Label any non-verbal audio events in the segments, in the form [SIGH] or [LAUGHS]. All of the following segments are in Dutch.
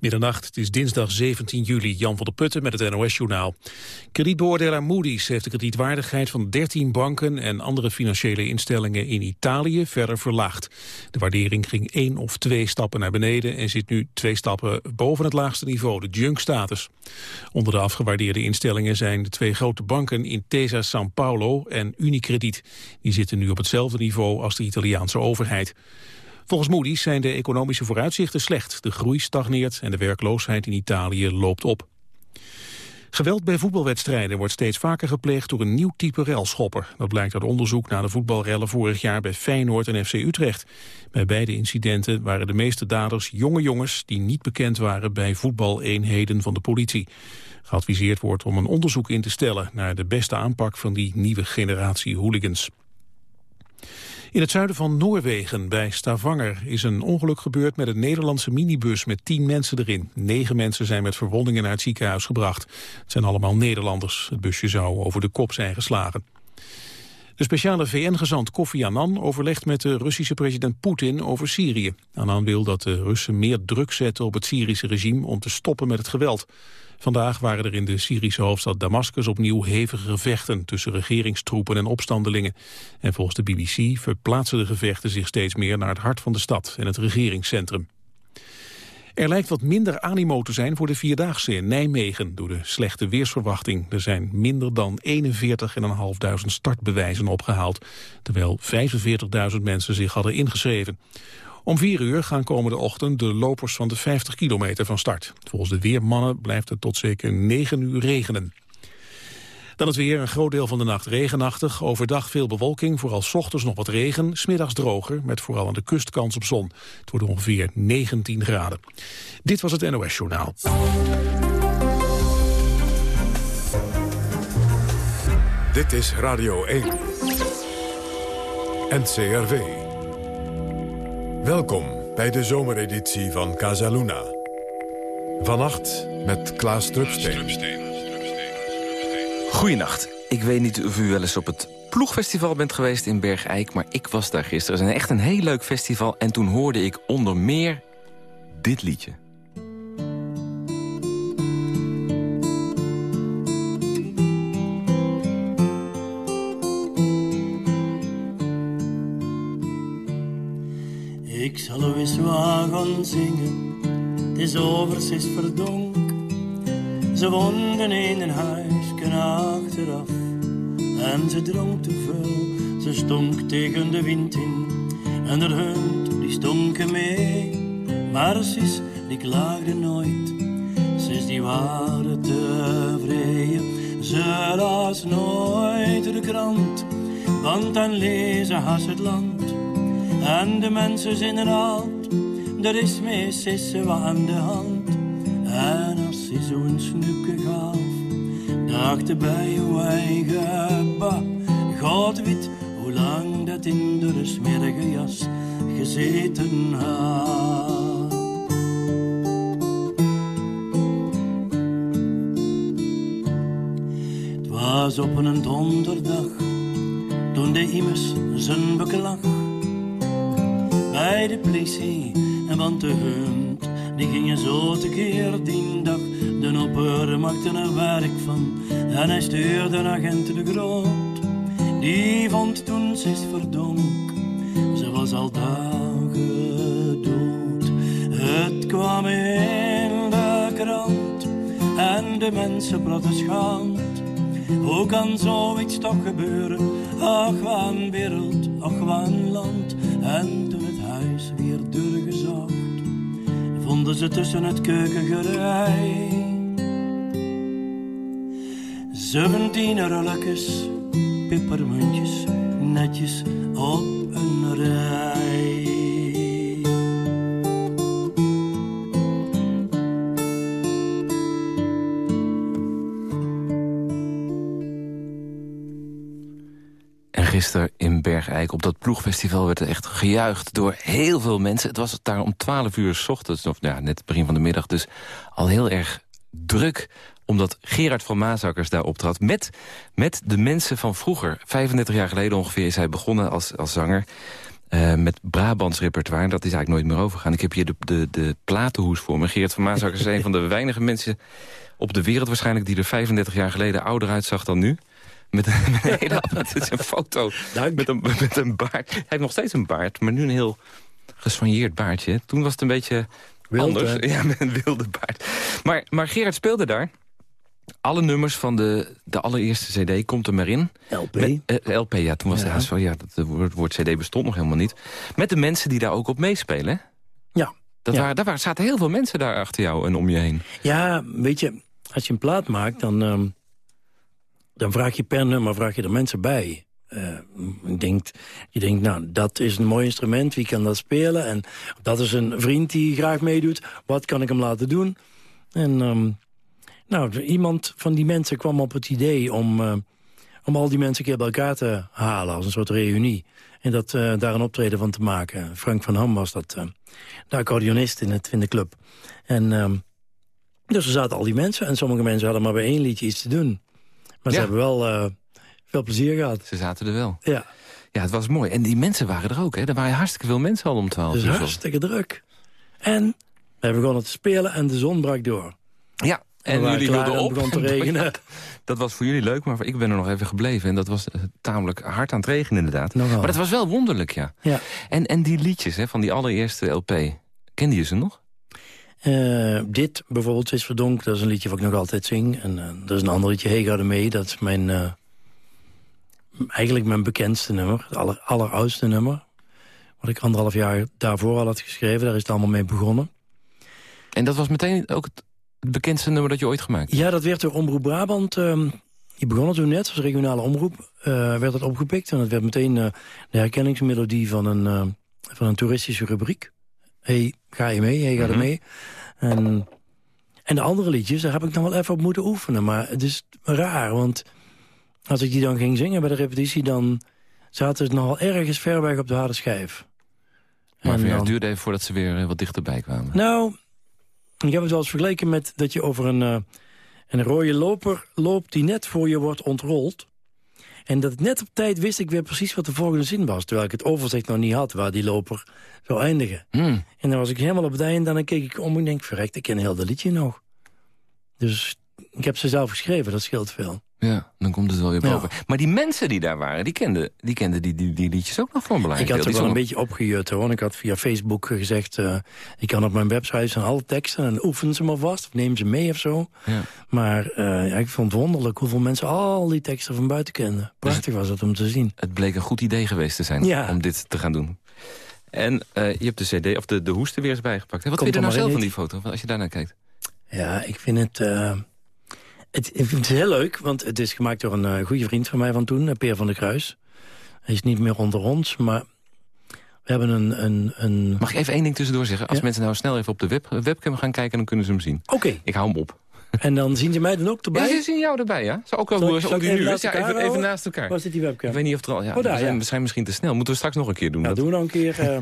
Middernacht, het is dinsdag 17 juli, Jan van der Putten met het NOS-journaal. Kredietbeoordelaar Moody's heeft de kredietwaardigheid van 13 banken en andere financiële instellingen in Italië verder verlaagd. De waardering ging één of twee stappen naar beneden en zit nu twee stappen boven het laagste niveau, de junk-status. Onder de afgewaardeerde instellingen zijn de twee grote banken Intesa San Paolo en Unicredit. Die zitten nu op hetzelfde niveau als de Italiaanse overheid. Volgens Moody's zijn de economische vooruitzichten slecht. De groei stagneert en de werkloosheid in Italië loopt op. Geweld bij voetbalwedstrijden wordt steeds vaker gepleegd door een nieuw type relschopper. Dat blijkt uit onderzoek naar de voetbalrellen vorig jaar bij Feyenoord en FC Utrecht. Bij beide incidenten waren de meeste daders jonge jongens die niet bekend waren bij voetbaleenheden van de politie. Geadviseerd wordt om een onderzoek in te stellen naar de beste aanpak van die nieuwe generatie hooligans. In het zuiden van Noorwegen, bij Stavanger, is een ongeluk gebeurd met een Nederlandse minibus met tien mensen erin. Negen mensen zijn met verwondingen naar het ziekenhuis gebracht. Het zijn allemaal Nederlanders. Het busje zou over de kop zijn geslagen. De speciale VN-gezant Kofi Annan overlegt met de Russische president Poetin over Syrië. Annan wil dat de Russen meer druk zetten op het Syrische regime om te stoppen met het geweld. Vandaag waren er in de Syrische hoofdstad Damascus opnieuw hevige gevechten tussen regeringstroepen en opstandelingen. En volgens de BBC verplaatsen de gevechten zich steeds meer naar het hart van de stad en het regeringscentrum. Er lijkt wat minder animo te zijn voor de Vierdaagse in Nijmegen door de slechte weersverwachting. Er zijn minder dan 41.500 startbewijzen opgehaald, terwijl 45.000 mensen zich hadden ingeschreven. Om vier uur gaan komende ochtend de lopers van de 50 kilometer van start. Volgens de weermannen blijft het tot zeker 9 uur regenen. Dan het weer, een groot deel van de nacht regenachtig. Overdag veel bewolking, vooral s ochtends nog wat regen. Smiddags droger, met vooral aan de kust kans op zon. Het wordt ongeveer 19 graden. Dit was het NOS Journaal. Dit is Radio 1. NCRV. Welkom bij de zomereditie van Casaluna. Vannacht met Klaas Drupsteen. Goedenacht. Ik weet niet of u wel eens op het ploegfestival bent geweest in Bergijk... maar ik was daar gisteren. Het is echt een heel leuk festival. En toen hoorde ik onder meer dit liedje. Zingen, het is over, is verdonk. Ze woonden in een huisje achteraf en ze dronk te veel. Ze stonk tegen de wind in en de hond die stonk mee. Maar zus die klaagde nooit, zus die waren tevreden. Ze las nooit de krant, want dan lezen has het land en de mensen zijn er alt, er is mee sissen wat aan de hand. En als ze zo'n snoepje gaf, dacht bij uw eigen ba, God weet hoe lang dat in de smerige jas gezeten had. Was op een donderdag, toen de immers zijn beklag bij de politie. Want de hund, die gingen zo tekeer die dag. De opper maakte er werk van en hij stuurde een agent de groot. Die vond toen ze verdonk, ze was al dagen dood. Het kwam in de krant en de mensen praten schaamd. Hoe kan zoiets toch gebeuren? Ach, wat een wereld, ach, wat een land. En vonden ze tussen het keukengerei. Zeventien rolletjes, pepermuntjes, netjes op een rij. Op dat ploegfestival werd er echt gejuicht door heel veel mensen. Het was daar om 12 uur s ochtends, of ja, net begin van de middag, dus al heel erg druk omdat Gerard van Maasakkers daar optrad met, met de mensen van vroeger. 35 jaar geleden ongeveer is hij begonnen als, als zanger. Uh, met Brabants repertoire, dat is eigenlijk nooit meer overgegaan. Ik heb hier de, de, de platenhoes voor me. Gerard van Maasakker is een van de weinige mensen op de wereld waarschijnlijk... die er 35 jaar geleden ouder uitzag dan nu. [LAUGHS] Met een, hele het is een foto met een, met een baard. Hij heeft nog steeds een baard, maar nu een heel gesfanjeerd baardje. Toen was het een beetje anders. [LAUGHS] Ja, met een wilde baard. Maar, maar Gerard speelde daar. Alle nummers van de, de allereerste cd komt er maar in. LP? Eh, LP, ja. Toen was ja. zo, ja, dat woord, woord cd bestond nog helemaal niet. Met de mensen die daar ook op meespelen, Ja. Dat ja. Waren, daar waren, zaten heel veel mensen daar achter jou en om je heen. Ja, weet je, als je een plaat maakt, dan, um, dan vraag je per nummer vraag je er mensen bij. Uh, denkt, je denkt, nou, dat is een mooi instrument, wie kan dat spelen? En dat is een vriend die graag meedoet, wat kan ik hem laten doen? En um, nou, iemand van die mensen kwam op het idee om, uh, om al die mensen een keer bij elkaar te halen... als een soort reunie. En dat, uh, daar een optreden van te maken. Frank van Ham was dat, de accordeonist in, het, in de club. En um, dus er zaten al die mensen. En sommige mensen hadden maar bij één liedje iets te doen. Maar ze hebben wel uh, veel plezier gehad. Ze zaten er wel. Ja, Ja, het was mooi. En die mensen waren er ook, hè? Er waren hartstikke veel mensen al om 12 dus uur. zo. hartstikke druk. En we begonnen te spelen en de zon brak door. Ja, en jullie klaar hielden en op. het begon te [LAUGHS] regenen. Dat was voor jullie leuk, maar ik ben er nog even gebleven. En dat was eh, tamelijk hard aan het regenen inderdaad. Nogal. Maar dat was wel wonderlijk, ja. Ja. En, en die liedjes hè, van die allereerste LP, kende je ze nog? Uh, dit bijvoorbeeld is verdonk, dat is een liedje wat ik nog altijd zing. En uh, er is een ander liedje, Hey, ga er mee. Dat is mijn, uh, eigenlijk mijn bekendste nummer. Het aller, alleroudste nummer. Wat ik anderhalf jaar daarvoor al had geschreven. Daar is het allemaal mee begonnen. En dat was meteen ook het, bekendste nummer dat je ooit gemaakt hebt? Ja, dat werd door Omroep Brabant. Um, die begonnen toen net, als regionale omroep. Werd het opgepikt en het werd meteen de herkenningsmelodie van een, van een toeristische rubriek. Hey, ga je mee? Hey, ga er Mhm. mee? En, en de andere liedjes, daar heb ik nog wel even op moeten oefenen. Maar het is raar, want als ik die dan ging zingen bij de repetitie... dan zaten ze nogal ergens ver weg op de harde schijf. Maar En dan- het duurde even voordat ze weer eh, wat dichterbij kwamen. nou, ik heb het wel eens vergeleken met dat je over een, eh, een rode loper loopt die net voor je wordt ontrold. En dat net op tijd wist ik weer precies wat de volgende zin was. Terwijl ik het overzicht nog niet had waar die loper zou eindigen. Hmm. En dan was ik helemaal op het einde en dan keek ik om en denk, verrekt, ik ken heel dat liedje nog. Dus ik heb ze zelf geschreven, dat scheelt veel. Ja, dan komt het wel weer Ja. boven. Maar die mensen die daar waren, die kenden die, kenden die, die, die liedjes ook nog voor een Ik belangrijk had er Die wel een beetje opgejut hoor. Ik had via Facebook gezegd, eh, ik kan op mijn website staan alle teksten en oefen ze maar vast. Of neem ze mee of zo. Ja. Maar eh, ja, ik vond het wonderlijk hoeveel mensen al die teksten van buiten kenden. Prachtig was het om te zien. Het bleek een goed idee geweest te zijn om dit te gaan doen. En eh, je hebt de cd, of de, de hoest er weer eens bijgepakt. hè? Wat Komt vind je er nou zelf van die foto, als je daarnaar kijkt? Ja, ik vind het, eh, het... Ik vind het heel leuk, want het is gemaakt door een eh, goede vriend van mij van toen, eh, Peer van der Kruis. Hij is niet meer onder ons, maar we hebben een... een, een... Mag ik even één ding tussendoor zeggen? Als Ja. mensen nou snel even op de web, webcam gaan kijken, dan kunnen ze hem zien. Oké, Ik hou hem op. en dan zien ze mij dan ook Ja, erbij? ze zien jou erbij, ja? Zou ook wel hoe die even nu is. Ja, even, even naast elkaar. Waar zit die webcam? Ik weet niet of er al... Ja, Oh, daar, we, zijn, ja. we zijn misschien te snel. Moeten we straks nog een keer doen. Dat. doen we nog een keer... eh,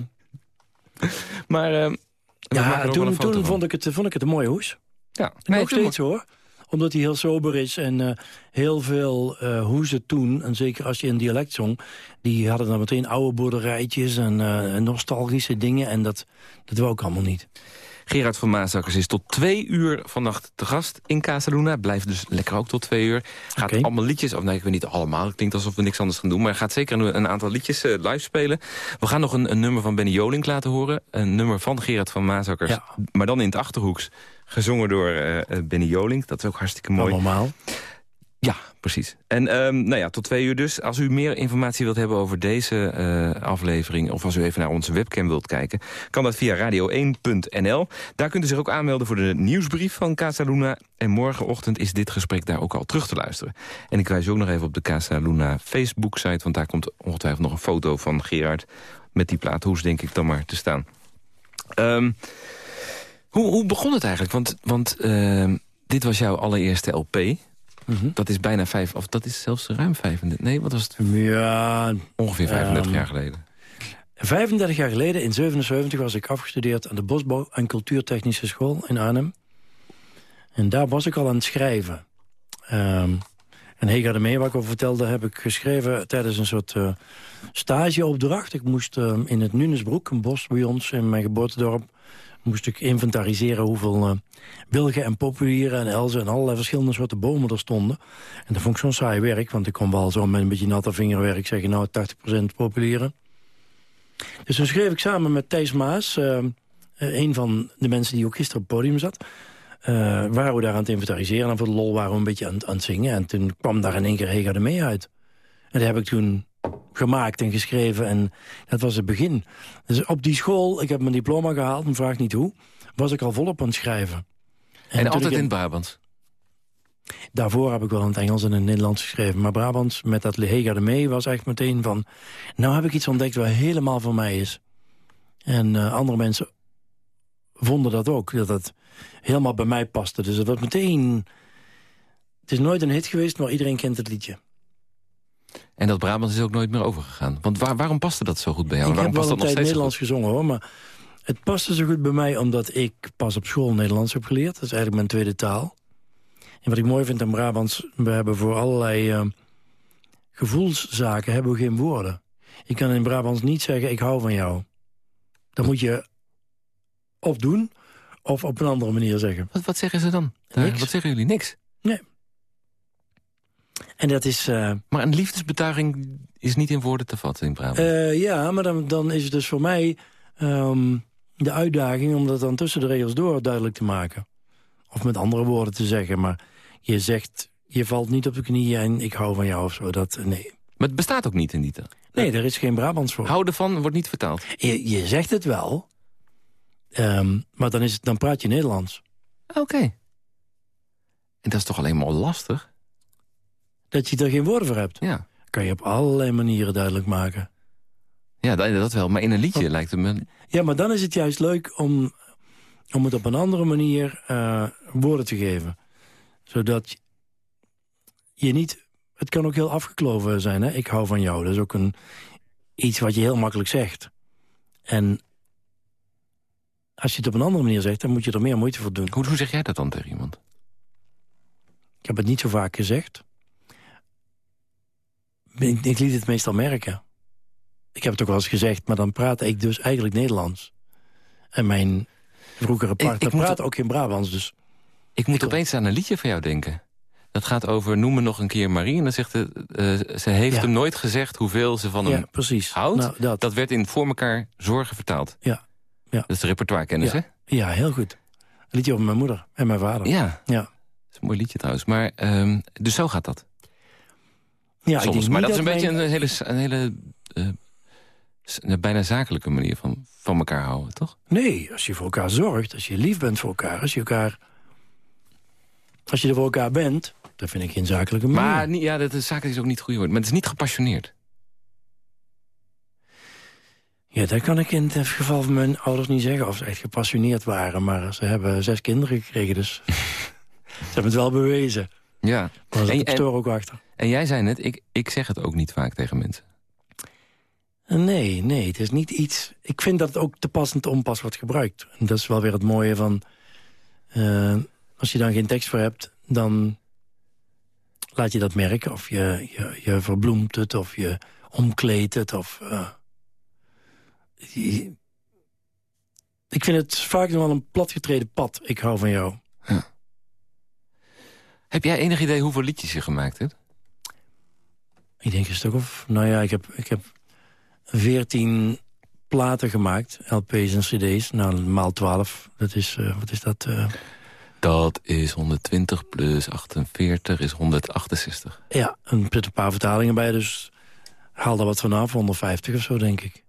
[LAUGHS] Maar eh, ja, ook toen, toen vond, ik het, vond ik het een mooie hoes. Ja, Nee, nog steeds hoor. Omdat hij heel sober is en eh, heel veel eh hoezen toen, en zeker als je een dialect zong, die hadden dan meteen oude boerderijtjes en eh, nostalgische dingen. En dat, dat wou ik allemaal niet. Gerard van Maasakkers is tot twee uur vannacht te gast in Casaluna. Blijft dus lekker ook tot twee uur. Gaat allemaal liedjes, of nee, ik weet niet allemaal. Het klinkt alsof we niks anders gaan doen. Maar hij gaat zeker een, een aantal liedjes live spelen. We gaan nog een, een nummer van Benny Jolink laten horen. Een nummer van Gerard van Maasakkers. Ja. Maar dan in het Achterhoeks. Gezongen door eh, Benny Jolink. Dat is ook hartstikke mooi. Normaal. Ja, precies. En ehm, nou ja, tot twee uur dus. Als u meer informatie wilt hebben over deze eh, aflevering... of als u even naar onze webcam wilt kijken... kan dat via radio1.nl. Daar kunt u zich ook aanmelden voor de nieuwsbrief van Casa Luna. En morgenochtend is dit gesprek daar ook al terug te luisteren. En ik wijs ook nog even op de Casa Luna Facebook-site... want daar komt ongetwijfeld nog een foto van Gerard... met die plaathoes, denk ik, dan maar te staan. Ehm, hoe, hoe begon het eigenlijk? Want, want ehm, dit was jouw allereerste LP... Mhm. Dat is bijna vijf, of dat is zelfs ruim 35. Nee, wat was het? Ja, Ongeveer 35 Ehm, jaar geleden. 35 jaar geleden, in 77, was ik afgestudeerd aan de Bosbouw- en Cultuurtechnische School in Arnhem. En daar was ik al aan het schrijven. Ehm, En Hega de Mee, waar ik over vertelde, heb ik geschreven tijdens een soort uh, stageopdracht. Ik moest uh, in het Nunesbroek, een bos bij ons in mijn geboortedorp... moest ik inventariseren hoeveel uh, wilgen en populieren en elzen... en allerlei verschillende soorten bomen er stonden. En dat vond ik zo'n saai werk, want ik kon wel zo met een beetje natte vingerwerk zeggen... nou, 80% populieren. Dus toen schreef ik samen met Thijs Maas... een van de mensen die ook gisteren op het podium zat... Uh, waren we daar aan het inventariseren. En voor de lol waren we een beetje aan, aan het zingen. En toen kwam daar in één keer Hega de mee uit. En dat heb ik toen gemaakt en geschreven. En dat was het begin. Dus op die school, ik heb mijn diploma gehaald, vraag niet hoe... was ik al volop aan het schrijven. En, en altijd in, in Brabants? Daarvoor heb ik wel in het Engels en in het Nederlands geschreven. Maar Brabants, met dat Hega de mee, was echt meteen van... nou heb ik iets ontdekt wat helemaal van mij is. En uh, andere mensen vonden dat ook, dat het helemaal bij mij paste. Dus het was meteen... Het is nooit een hit geweest, maar iedereen kent het liedje. En dat Brabant is ook nooit meer overgegaan. Want waar, waarom paste dat zo goed bij jou? Ik waarom heb wel een tijd Nederlands gezongen hoor, maar het paste zo goed bij mij omdat ik pas op school Nederlands heb geleerd. Dat is eigenlijk mijn tweede taal. En wat ik mooi vind aan Brabants, we hebben voor allerlei uh, gevoelszaken hebben we geen woorden. Ik kan in Brabants niet zeggen, ik hou van jou. Dan moet je of doen, of op een andere manier zeggen. Wat, wat zeggen ze dan? Niks. Wat zeggen jullie? Niks? Nee. En dat is... Uh, maar een liefdesbetuiging is niet in woorden te vatten in Brabant? Uh, ja, maar dan, dan is het dus voor mij um, de uitdaging... om dat dan tussen de regels door duidelijk te maken. Of met andere woorden te zeggen. Maar je zegt, je valt niet op de knieën en ik hou van jou of zo. Dat, nee. Maar het bestaat ook niet in die taal? Nee, er is geen Brabants voor. Houden van wordt niet vertaald? Je, je zegt het wel... Um, maar dan, is het, dan praat je Nederlands. Oké. En dat is toch alleen maar lastig? Dat je er geen woorden voor hebt. Ja. Kan je op allerlei manieren duidelijk maken. Ja, dat, dat wel. Maar in een liedje lijkt het me... Ja, maar dan is het juist leuk om, om het op een andere manier uh, woorden te geven. Zodat je niet... Het kan ook heel afgekloven zijn, hè? Ik hou van jou. Dat is ook een, iets wat je heel makkelijk zegt. En als je het op een andere manier zegt, dan moet je er meer moeite voor doen. Hoe, hoe zeg jij dat dan tegen iemand? Ik heb het niet zo vaak gezegd. Ik, ik liet het meestal merken. Ik heb het ook wel eens gezegd, maar dan praat ik dus eigenlijk Nederlands. En mijn vroegere partner praat ook in Brabants, dus... Ik moet opeens aan een liedje van jou denken. Dat gaat over noem me nog een keer Marie. En dan zegt ze, uh, ze heeft hem nooit gezegd hoeveel ze van hem ja, precies. houdt. Nou, dat. dat werd in Voor elkaar Zorgen vertaald. Ja, ja. Dat is repertoirekennis, ja. hè? Ja, heel goed. Een liedje over mijn moeder en mijn vader. Ja, ja. dat is een mooi liedje trouwens. Maar, um, dus zo gaat dat? Ja, Soms. Ik denk maar dat, is een beetje een hele, een hele uh, een bijna zakelijke manier van, van elkaar houden, toch? Nee, als je voor elkaar zorgt, als je lief bent voor elkaar... als je, elkaar, als je er voor elkaar bent, dat vind ik geen zakelijke manier. Maar ja, dat is, zakelijk is ook niet het goede woord. Maar het is niet gepassioneerd. Ja, dat kan ik in het geval van mijn ouders niet zeggen of ze echt gepassioneerd waren. Maar ze hebben zes kinderen gekregen, dus [LAUGHS] ze hebben het wel bewezen. Ja. Zit en, ook achter. En jij zei net, ik, ik zeg het ook niet vaak tegen mensen. Nee, nee, het is niet iets... Ik vind dat het ook te pas en te onpas wordt gebruikt. En dat is wel weer het mooie van... Uh, als je dan geen tekst voor hebt, dan laat je dat merken. Of je, je, je verbloemt het, of je omkleedt het, of... Uh, ik vind het vaak nog wel een platgetreden pad. Ik hou van jou. Ja. Heb jij enig idee hoeveel liedjes je gemaakt hebt? Ik denk een stuk of... Nou ja, ik heb, ik heb 14 platen gemaakt. LP's en cd's. Nou, maal 12. Dat is... Uh, wat is dat? Uh... Dat is 120 plus 48 is 168. Ja, en er een paar vertalingen bij. Dus haal daar wat vanaf. 150 of zo, denk ik.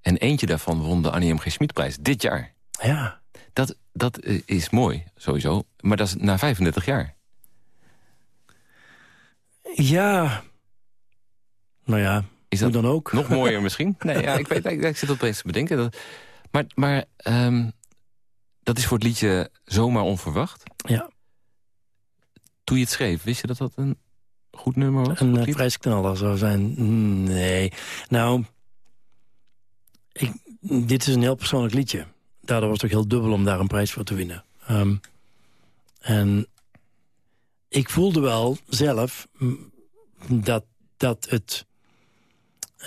En eentje daarvan won de Annie M. G. Schmidprijs dit jaar. Ja. Dat, dat is mooi, sowieso. Maar dat is na 35 jaar. Ja. Nou ja, is dat dan ook? Nog mooier [LAUGHS] misschien? Nee, ja, ik, weet, ik, ik zit opeens te bedenken. Dat, maar maar um, dat is voor het liedje zomaar onverwacht. Ja. Toen je het schreef, wist je dat dat een goed nummer was? Een uh, prijsknaller zou zijn? Nee. Nou, ik, dit is een heel persoonlijk liedje. Daardoor was het ook heel dubbel om daar een prijs voor te winnen. Um, en ik voelde wel zelf dat, dat, het,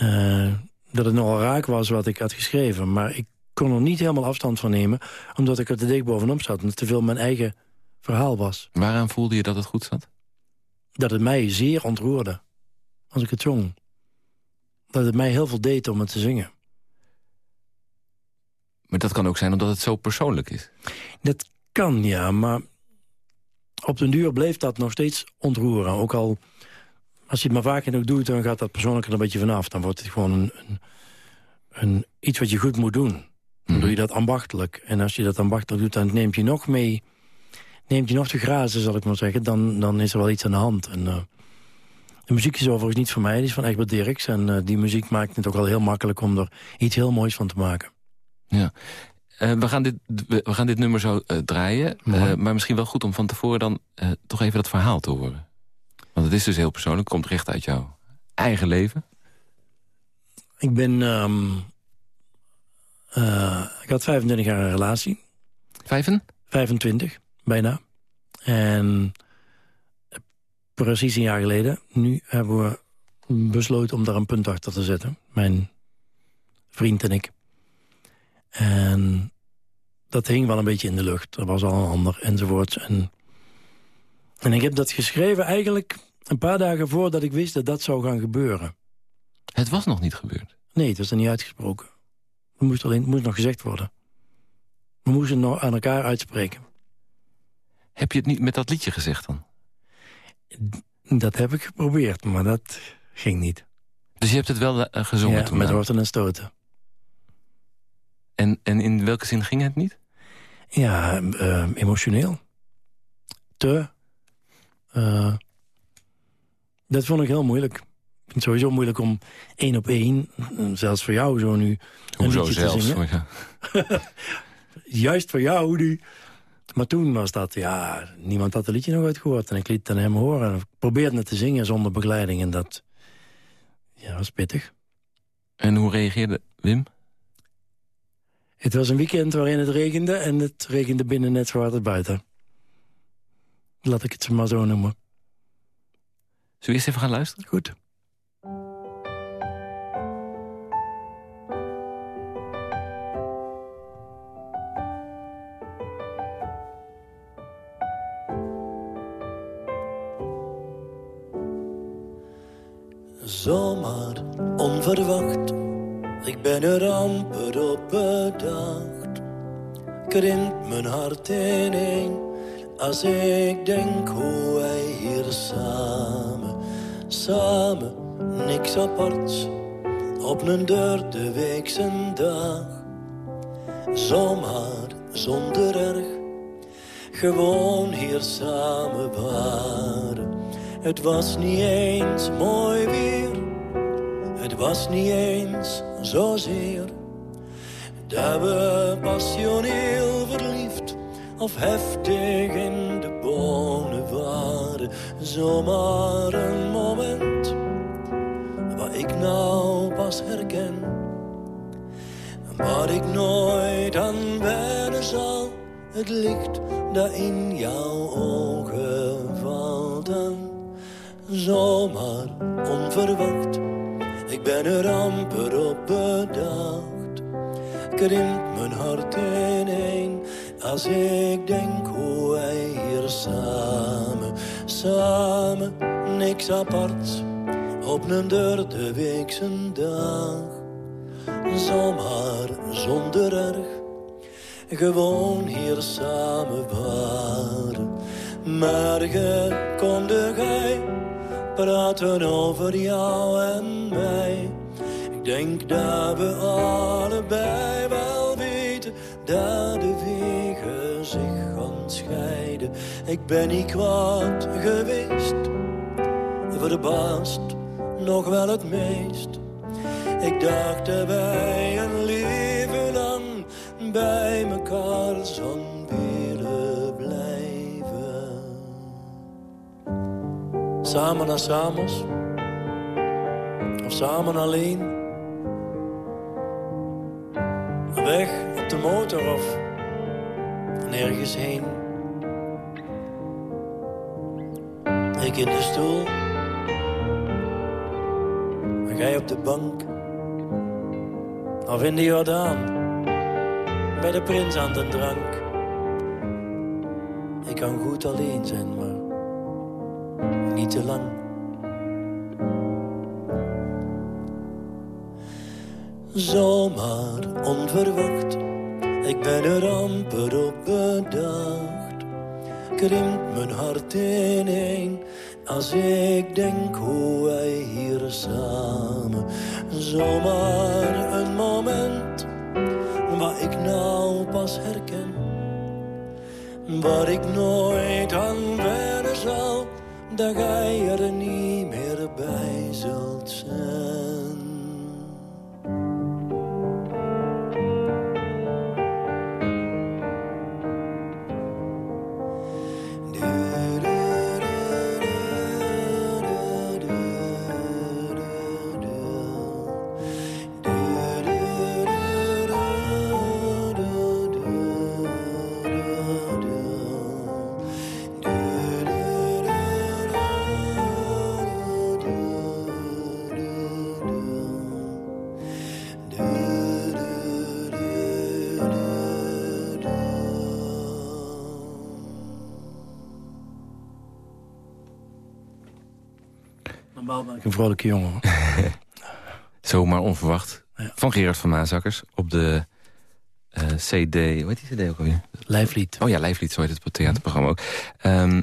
uh, dat het nogal raak was wat ik had geschreven. Maar ik kon er niet helemaal afstand van nemen... omdat ik er te dik bovenop zat. En het te veel mijn eigen verhaal was. Waaraan voelde je dat het goed zat? Dat het mij zeer ontroerde. Als ik het zong. Dat het mij heel veel deed om het te zingen. Maar dat kan ook zijn omdat het zo persoonlijk is. Dat kan, ja, maar op den duur bleef dat nog steeds ontroeren. Ook al, als je het maar vaak genoeg doet, dan gaat dat persoonlijk er een beetje vanaf. Dan wordt het gewoon een, een, een iets wat je goed moet doen. Dan doe je mhm. dat ambachtelijk. En als je dat ambachtelijk doet, dan neemt je nog mee... neemt je nog te grazen, zal ik maar zeggen. Dan, dan is er wel iets aan de hand. En, uh, de muziek is overigens niet van mij, die is van Egbert Dirks. En uh, die muziek maakt het ook wel heel makkelijk om er iets heel moois van te maken. Ja. Uh, we, gaan dit, we gaan dit nummer zo draaien. Maar misschien wel goed om van tevoren dan toch even dat verhaal te horen. Want het is dus heel persoonlijk. komt recht uit jouw eigen leven. Ik ben... Um, ik had 25 jaar een relatie. Vijven? 25, bijna. En precies een jaar geleden, nu hebben we besloten om daar een punt achter te zetten. Mijn vriend en ik. En dat hing wel een beetje in de lucht. Er was al een ander, enzovoort. En, en ik heb dat geschreven eigenlijk een paar dagen voordat ik wist dat dat zou gaan gebeuren. Het was nog niet gebeurd? Nee, het was er niet uitgesproken. Het moest, alleen, het moest nog gezegd worden. We moesten het nog aan elkaar uitspreken. Heb je het niet met dat liedje gezegd dan? Dat heb ik geprobeerd, maar dat ging niet. Dus je hebt het wel uh, gezongen ja, toen? met worten en stoten. En, en in welke zin ging het niet? Ja, uh, emotioneel. Te. Uh, dat vond ik heel moeilijk. Ik vind het sowieso moeilijk om één op één, zelfs voor jou zo nu, een Hoezo liedje zelfs? te zingen. [LAUGHS] Juist voor jou nu. Maar toen was dat, ja, niemand had het liedje nog uitgehoord. En ik liet het aan hem horen. En ik probeerde het te zingen zonder begeleiding. En dat ja, was pittig. En hoe reageerde Wim? Het was een weekend waarin het regende en het regende binnen net zo hard als buiten. Laat ik het maar zo noemen. Zullen we eerst even gaan luisteren? Goed. Zomaar onverwacht ik ben er amper op bedacht. Krimpt mijn hart ineen als ik denk hoe wij hier samen, samen, niks aparts, op een deur de weekse dag. Zomaar, zonder erg, gewoon hier samen waren. Het was niet eens mooi weer, het was niet eens zozeer dat we passioneel verliefd of heftig in de waren. Zomaar een moment waar ik nou pas herken. Waar ik nooit aan wennen zal, het licht dat in jouw ogen valt. En zomaar onverwacht ik ben er amper op bedacht. Krimpt mijn hart ineen als ik denk hoe wij hier samen, samen, niks apart, op een derde weekse dag. Zomaar zonder erg, gewoon hier samen waren. Morgen komt de gij praten over jou en mij. Ik denk dat we allebei wel weten dat de Ik ben niet kwaad geweest, verbaasd nog wel het meest. Ik dacht wij een leven lang bij elkaar zouden Samen naar Samos. Of samen alleen. Weg op de motor of nergens heen. Ik in de stoel. En jij op de bank. Of in de Jordaan. Bij de prins aan de drank. Ik kan goed alleen zijn, maar niet te lang. Zomaar onverwacht, ik ben er amper op bedacht. Krimpt mijn hart ineen als ik denk hoe wij hier samen. Zomaar een moment waar ik nou pas herken. Waar ik nooit aan wennen zal, dat jij er niet meer bij zult zijn. Normaal ben ik een vrolijke jongen. hoor. [LAUGHS] Zomaar onverwacht. Ja. Van Gerard van Maasakkers op de eh, CD... Hoe heet die CD ook alweer? Lijflied. Oh ja, Lijflied, zo heet het theaterprogramma ook. Ehm,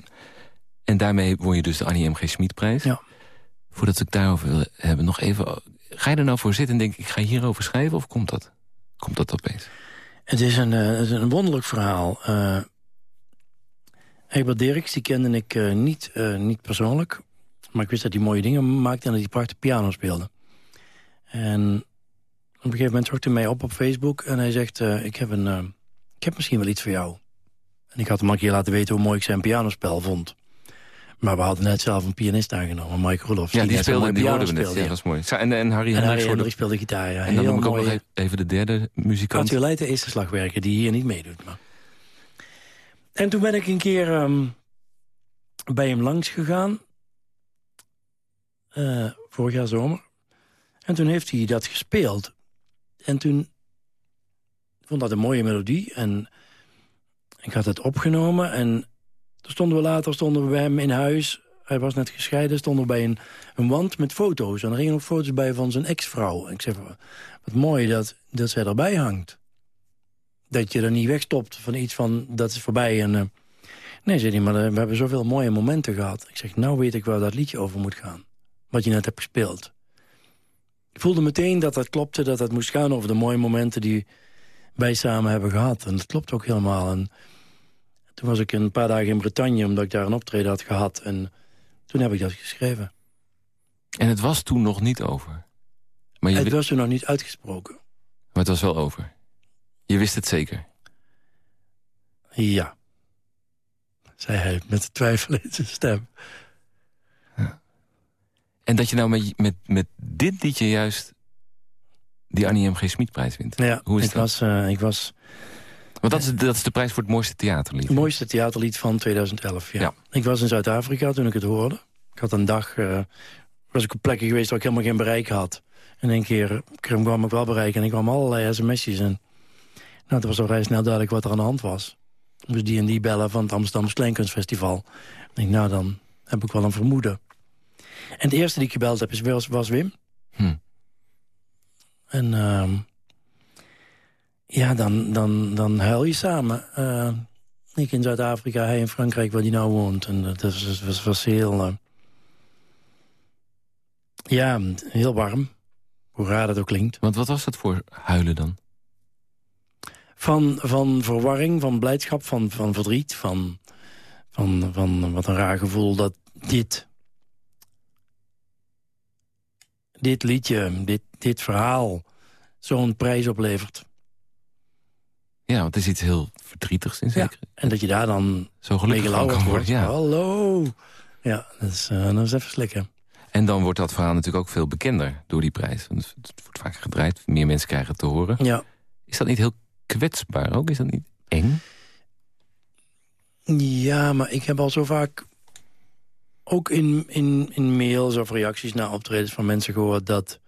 en daarmee won je dus de Annie M. G. Schmid-prijs. Ja. Voordat ik daarover wil hebben, nog even... Ga je er nou voor zitten en denk ik, ik ga hierover schrijven? Of komt dat? Komt dat opeens? Het is een, eh, het is een wonderlijk verhaal. Eh Egbert Dirks, die kende ik eh, niet, eh, niet persoonlijk. Maar ik wist dat hij mooie dingen maakte en dat hij prachtig piano speelde. En op een gegeven moment zocht hij mij op op Facebook. En hij zegt, eh, ik, heb een, eh, ik heb misschien wel iets voor jou. En ik had hem een keer laten weten hoe mooi ik zijn pianospel vond. Maar we hadden net zelf een pianist aangenomen, Mike Roloff. Ja, die zo'n speelde, die hoorden we net. speelde, Ja, ja. dat mooi. En, en Harry En Hendricks Harry speelde gitaar, ja. En dan noem ik ook nog even de derde muzikant. Leijten is de slagwerker die hier niet meedoet. Maar. En toen ben ik een keer ehm, bij hem langs gegaan. Eh, vorig jaar zomer. En toen heeft hij dat gespeeld. En toen vond dat een mooie melodie. En ik had het opgenomen. En toen stonden we later stonden we bij hem in huis. Hij was net gescheiden. Stonden we bij een, een wand met foto's. En er hingen ook foto's bij van zijn ex-vrouw. En ik zei, wat mooi dat, dat zij erbij hangt. Dat je er niet wegstopt van iets van, dat is voorbij. En, eh, nee, zei hij, maar eh, we hebben zoveel mooie momenten gehad. Ik zeg, nou weet ik waar dat liedje over moet gaan. Wat je net hebt gespeeld. Ik voelde meteen dat dat klopte, dat dat moest gaan over de mooie momenten die wij samen hebben gehad. En dat klopt ook helemaal. En toen was ik een paar dagen in Bretagne, omdat ik daar een optreden had gehad. En toen heb ik dat geschreven. En het was toen nog niet over. Maar, je, Het was er nog niet uitgesproken. maar het was wel over. Je wist het zeker. Ja. Zei hij met twijfel in zijn stem. En dat je nou met, met, met dit liedje juist die Annie M. G. Schmid-prijs wint. Ja, Hoe is ik dat? was, eh, ik was Want dat is, dat is de prijs voor het mooiste theaterlied. het mooiste theaterlied van 2011. Ja. Ja. Ik was in Zuid-Afrika toen ik het hoorde. Ik had een dag, eh, was ik op plekken geweest waar ik helemaal geen bereik had. En een keer eh, kwam ik wel bereiken en ik kwam allerlei sms'jes. En nou, het was al vrij snel duidelijk wat er aan de hand was. Dus die en die bellen van het Amsterdamse Kleinkunstfestival. Ik denk, nou, dan heb ik wel een vermoeden. En de eerste die ik gebeld heb is, was, was Wim. Hm. En ehm, ja, dan, dan, dan huil je samen. Eh, ik in Zuid-Afrika, hij in Frankrijk, waar hij nou woont. En dat was, was, was heel... eh, ja, heel warm. Hoe raar dat ook klinkt. Want wat was dat voor huilen dan? Van, van verwarring, van blijdschap, van, van verdriet. Van, van, van wat een raar gevoel dat dit... Dit liedje, dit, dit verhaal zo'n prijs oplevert. Ja, want het is iets heel verdrietigs in zekere. En dat je daar dan Zo gelukkig van kan wordt. worden. Ja. Hallo. Ja, dat is, eh, dat is even slikken. En dan wordt dat verhaal natuurlijk ook veel bekender door die prijs. Want het wordt vaker gedraaid, meer mensen krijgen het te horen. Ja. Is dat niet heel kwetsbaar ook? Is dat niet eng? ja, maar ik heb al zo vaak ook in, in, in mails of reacties naar optredens van mensen gehoord... dat,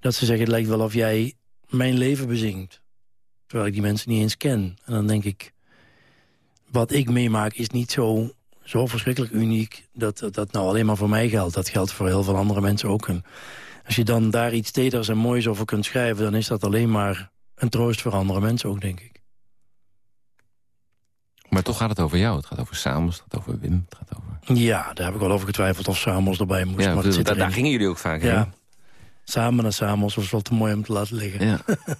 dat ze zeggen, het lijkt wel of jij mijn leven bezingt. Terwijl ik die mensen niet eens ken. En dan denk ik, wat ik meemaak is niet zo, zo verschrikkelijk uniek... Dat, dat dat nou alleen maar voor mij geldt. Dat geldt voor heel veel andere mensen ook. En als je dan daar iets teders en moois over kunt schrijven... dan is dat alleen maar een troost voor andere mensen ook, denk ik. Maar toch gaat het over jou. Het gaat over Samos, het gaat over Wim. Het gaat over... Ja, daar heb ik wel over getwijfeld of Samos erbij moest. Ja, maar bedoel, daar, gingen jullie ook vaak heen. Ja, samen naar Samos was wel te mooi om te laten liggen. Ja. [LAUGHS]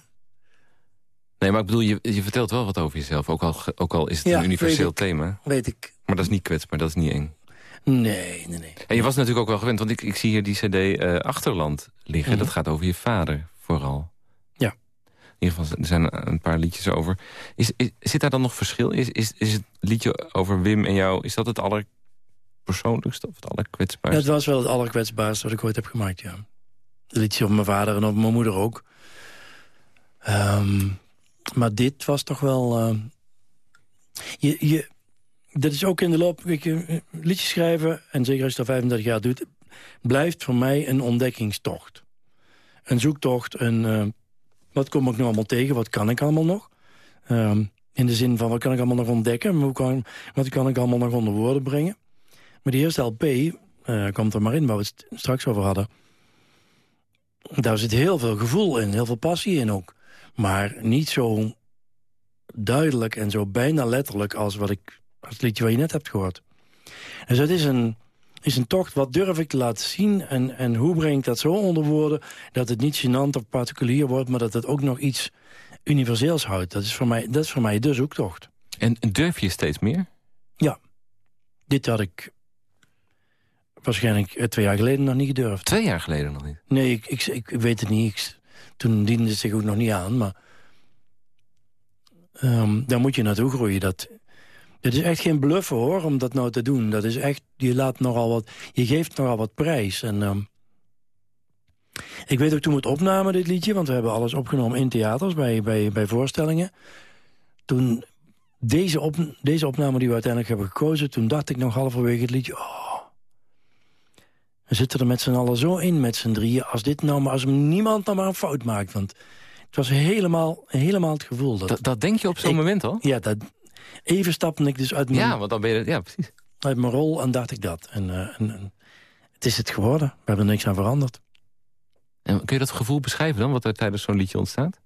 Nee, maar ik bedoel, je, je vertelt wel wat over jezelf. Ook al, ook al is het Ja, een universeel weet thema. Weet ik. Maar dat is niet kwetsbaar, dat is niet eng. Nee, nee, nee. En je was natuurlijk ook wel gewend, want ik, ik zie hier die cd eh, Achterland liggen. Mhm. Dat gaat over je vader, vooral. In ieder geval, er zijn een paar liedjes over. Is, zit daar dan nog verschil? Is, is, is het liedje over Wim en jou, is dat het allerpersoonlijkste of het allerkwetsbaarste? het was wel het allerkwetsbaarste wat ik ooit heb gemaakt, ja. De liedje over mijn vader en over mijn moeder ook. Ehm, maar dit was toch wel... ehm, je, je, dat is ook in de loop... Eh, liedjes schrijven, en zeker als je dat 35 jaar doet... blijft voor mij een ontdekkingstocht. Een zoektocht, een... eh, wat kom ik nu allemaal tegen, wat kan ik allemaal nog? Ehm, in de zin van, wat kan ik allemaal nog ontdekken? Hoe kan, wat kan ik allemaal nog onder woorden brengen? Maar die eerste LP, eh, komt er maar in, waar we het straks over hadden. Daar zit heel veel gevoel in, heel veel passie in ook. Maar niet zo duidelijk en zo bijna letterlijk als wat ik als het liedje wat je net hebt gehoord. Dus het is een, is een tocht, wat durf ik te laten zien... En, en hoe breng ik dat zo onder woorden... dat het niet gênant of particulier wordt... maar dat het ook nog iets universeels houdt. Dat is voor mij, dat is voor mij de zoektocht. En, durf je steeds meer? Dit had ik waarschijnlijk eh, twee jaar geleden nog niet gedurfd. Twee jaar geleden nog niet. Nee, ik, ik, ik weet het niet. Ik- toen diende het zich ook nog niet aan, maar... ehm, daar moet je naartoe groeien. Dat, het is echt geen bluffen, hoor, om dat nou te doen. Dat is echt, je laat nogal wat... Je geeft nogal wat prijs. En, ehm, ik weet ook toen we het opnamen, dit liedje... want we hebben alles opgenomen in theaters, bij, bij, bij voorstellingen. Toen deze, op, deze opname die we uiteindelijk hebben gekozen... toen dacht ik nog halverwege het liedje... Oh, we zitten er met z'n allen zo in, met z'n drieën. Als dit nou maar, als niemand nou maar een fout maakt. Want het was helemaal, helemaal het gevoel. Dat, Dat, dat denk je op zo'n moment al? ja, dat, even stapte ik dus uit mijn, Ja, want dan ben je... Ja, precies. uit mijn rol en dacht ik dat. En, eh, en, en het is het geworden. We hebben er niks aan veranderd. En kun je dat gevoel beschrijven dan, wat er tijdens zo'n liedje ontstaat?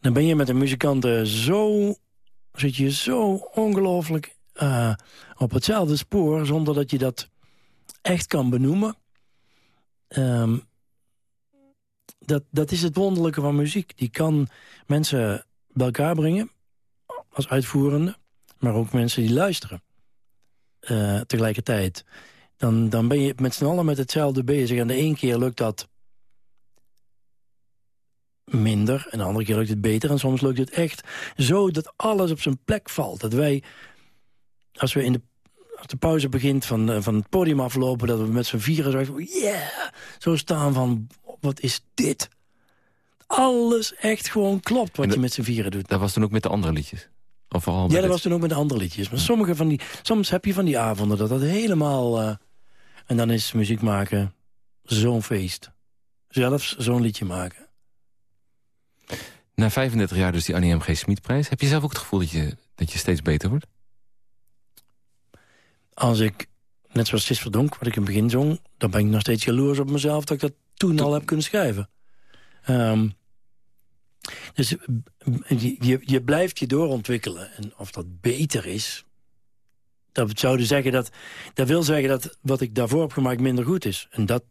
Dan ben je met een muzikant eh, zo... zit je zo ongelooflijk eh, op hetzelfde spoor... zonder dat je dat echt kan benoemen. Ehm, dat, dat is het wonderlijke van muziek. Die kan mensen bij elkaar brengen als uitvoerende... maar ook mensen die luisteren eh, tegelijkertijd. Dan, dan ben je met z'n allen met hetzelfde bezig. En de ene keer lukt dat minder. En de andere keer lukt het beter. En soms lukt het echt zo dat alles op zijn plek valt. Dat wij, als we in de, als de pauze begint van, eh, van het podium aflopen... dat we met z'n vieren zo van, yeah, zo staan van, wat is dit? Alles echt gewoon klopt wat je met z'n vieren doet. Dat was toen ook met de andere liedjes? Of Ja, dat dit? was toen ook met de andere liedjes. Maar sommige van die, soms heb je van die avonden dat dat helemaal... eh, en dan is muziek maken zo'n feest. Zelfs zo'n liedje maken. Na 35 jaar dus die Annie M. G. Smitprijs. Heb je zelf ook het gevoel dat je, dat je steeds beter wordt? Als ik, net zoals Sis Verdonk, wat ik in het begin zong... dan ben ik nog steeds jaloers op mezelf dat ik dat toen al heb kunnen schrijven. Ehm, dus eh, je, je, blijft je doorontwikkelen. En of dat beter is... Dat zouden zeggen dat, dat wil zeggen dat wat ik daarvoor heb gemaakt minder goed is. En dat...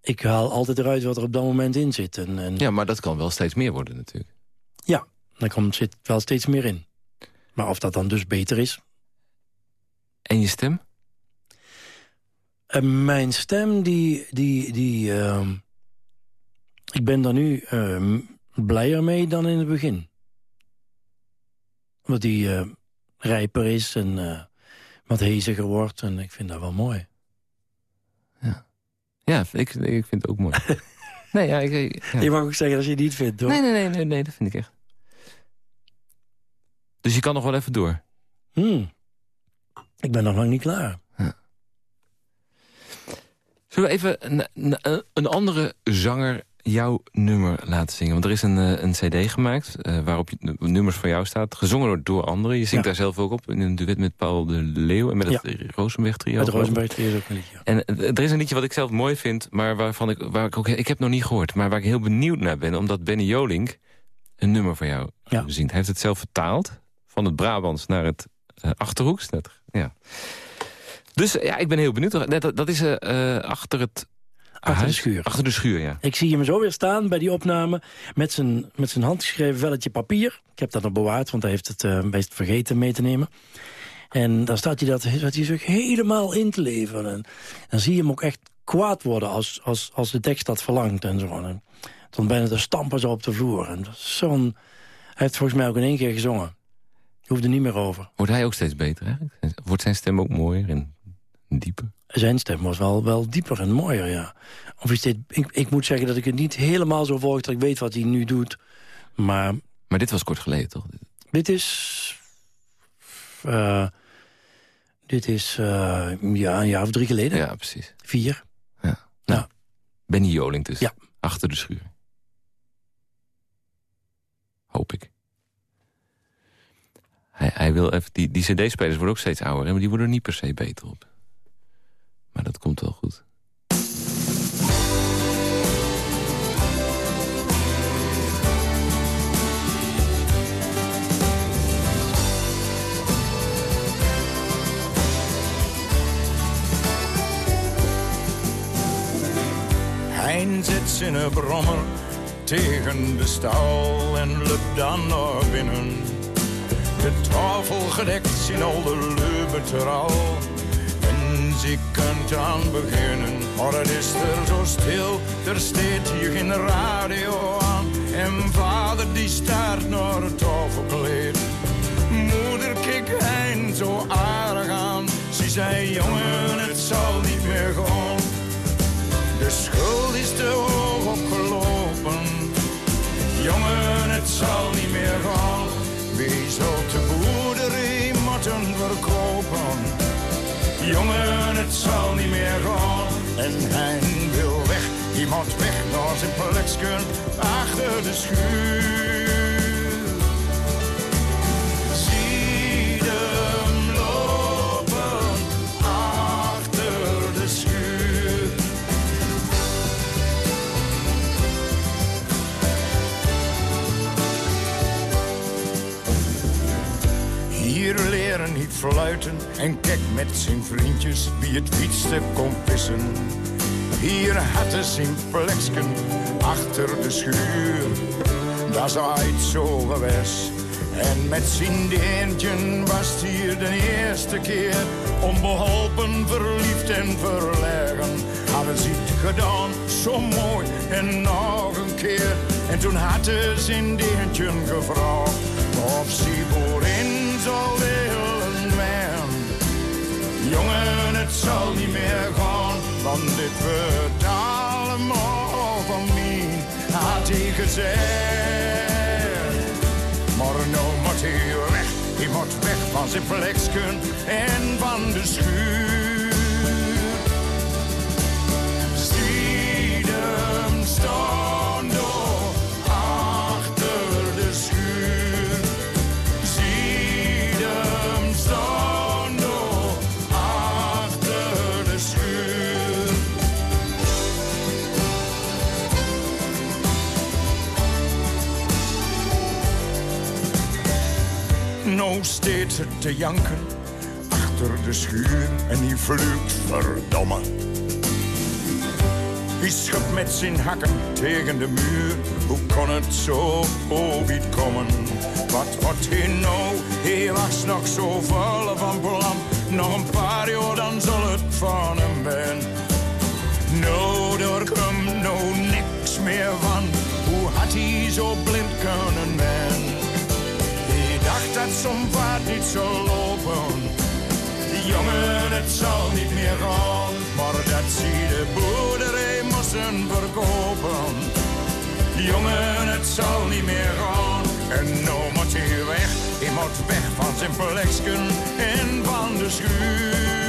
Ik haal altijd eruit wat er op dat moment in zit. En, en Ja, maar dat kan wel steeds meer worden natuurlijk. daar komt, zit wel steeds meer in. Maar of dat dan dus beter is, En je stem? En mijn stem, die... die, die ehm, ik ben daar nu ehm, blijer mee dan in het begin. Omdat die eh, rijper is en eh, wat heziger wordt. En ik vind dat wel mooi. Ja, ik, ik vind het ook mooi. [LAUGHS] nee, ja, ik, ja. Je mag ook zeggen als je het niet vindt, hoor. Nee, nee, nee, nee, nee, dat vind ik echt. Dus je kan nog wel even door. Hmm. Ik ben nog lang niet klaar. Zullen we even een, een andere zanger jouw nummer laten zingen? Want er is een, eh, een cd gemaakt uh, waarop nummers van jou staat. Gezongen door, anderen. Je zingt daar zelf ook op. In een duet met Paul de Leeuw en met het ja. Rosenberg trio. Het Rosenberg trio is ook een liedje. En eh, er is een liedje wat ik zelf mooi vind. Maar waarvan ik, waar ik ook... Ik heb nog niet gehoord. Maar waar ik heel benieuwd naar ben. Omdat Benny Jolink een nummer van jou ja. zingt. Hij heeft het zelf vertaald. Van het Brabants naar het uh, Achterhoeks. ja. Dus ja, ik ben heel benieuwd. Dat, dat is uh, achter het Achter de schuur. Achter de schuur, ja. Ik zie hem zo weer staan bij die opname met zijn, met zijn handgeschreven velletje papier. Ik heb dat nog bewaard, want hij heeft het uh, best vergeten mee te nemen. En dan staat hij dat, dat hij zich helemaal in te leveren. En dan zie je hem ook echt kwaad worden als, als, als de tekst dat verlangt en zo. En dan bijna de stampen zo op de vloer. En zo'n... Hij heeft volgens mij ook in één keer gezongen. Hoeft er niet meer over. Wordt hij ook steeds beter, hè? Wordt zijn stem ook mooier en dieper? Zijn stem was wel, wel dieper en mooier, ja. Of is dit, ik, ik moet zeggen dat ik het niet helemaal zo volg... dat ik weet wat hij nu doet. Maar, maar dit was kort geleden, toch? Dit is... Uh, dit is uh, ja, een jaar of drie geleden. Ja, precies. Vier. Ja. Nou, Benny Joling dus. Ja. Achter de schuur. Hoop ik. Hij, hij wil even, die, die cd-spelers worden ook steeds ouder, maar die worden er niet per se beter op. Maar dat komt wel goed. Hein zit zijn brommer tegen de stal en lukt dan naar binnen. De tafel gedekt in al de leuben al je kunt aan beginnen. Maar het is er zo stil, er staat hier geen radio aan. En vader die staart naar het tafelkleed. Moeder keek hein zo aardig aan. Ze zei, jongen, het zal niet meer gaan. De schuld is te hoog opgelopen. Jongen, het zal niet meer gaan. Wie zal de Jongen, het zal niet meer gaan. En hij wil weg, iemand weg naar zijn plekje achter de schuur. Hier leren niet fluiten en kijk met zijn vriendjes wie het fietste kon pissen. Hier had hij zijn pleksken achter de schuur. Dat is uit zo geweest. En met zijn deentje was het hier de eerste keer. Onbeholpen, verliefd en verlegen. Hadden ze het gedaan, zo mooi en nog een keer. En toen had hij zijn deentje gevraagd of ze voorin willen men. Jongen, het zal niet meer gaan, want dit wordt allemaal van mij, had hij gezegd. Maar nou moet hij weg, hij moet weg van zijn pleksken en van de schuur. Zie hem. Steeds te janken achter de schuur en die vlucht verdomme. Hij schudt met zijn hakken tegen de muur. Hoe kon het zo ooit komen? Wat wordt hij nou? Hij was nog zo vol van plan. Nog een paar jaar, dan zal het van hem ben. Nou, daar komt nou niks meer van. Hoe had hij zo blind kunnen zijn? Dacht dat zo'n paard niet zou lopen. Jongen, het zal niet meer gaan, maar dat zie de boerderij moesten verkopen. Jongen, het zal niet meer gaan, en nou moet hij weg. Hij moet weg van zijn pleksken en van de schuur.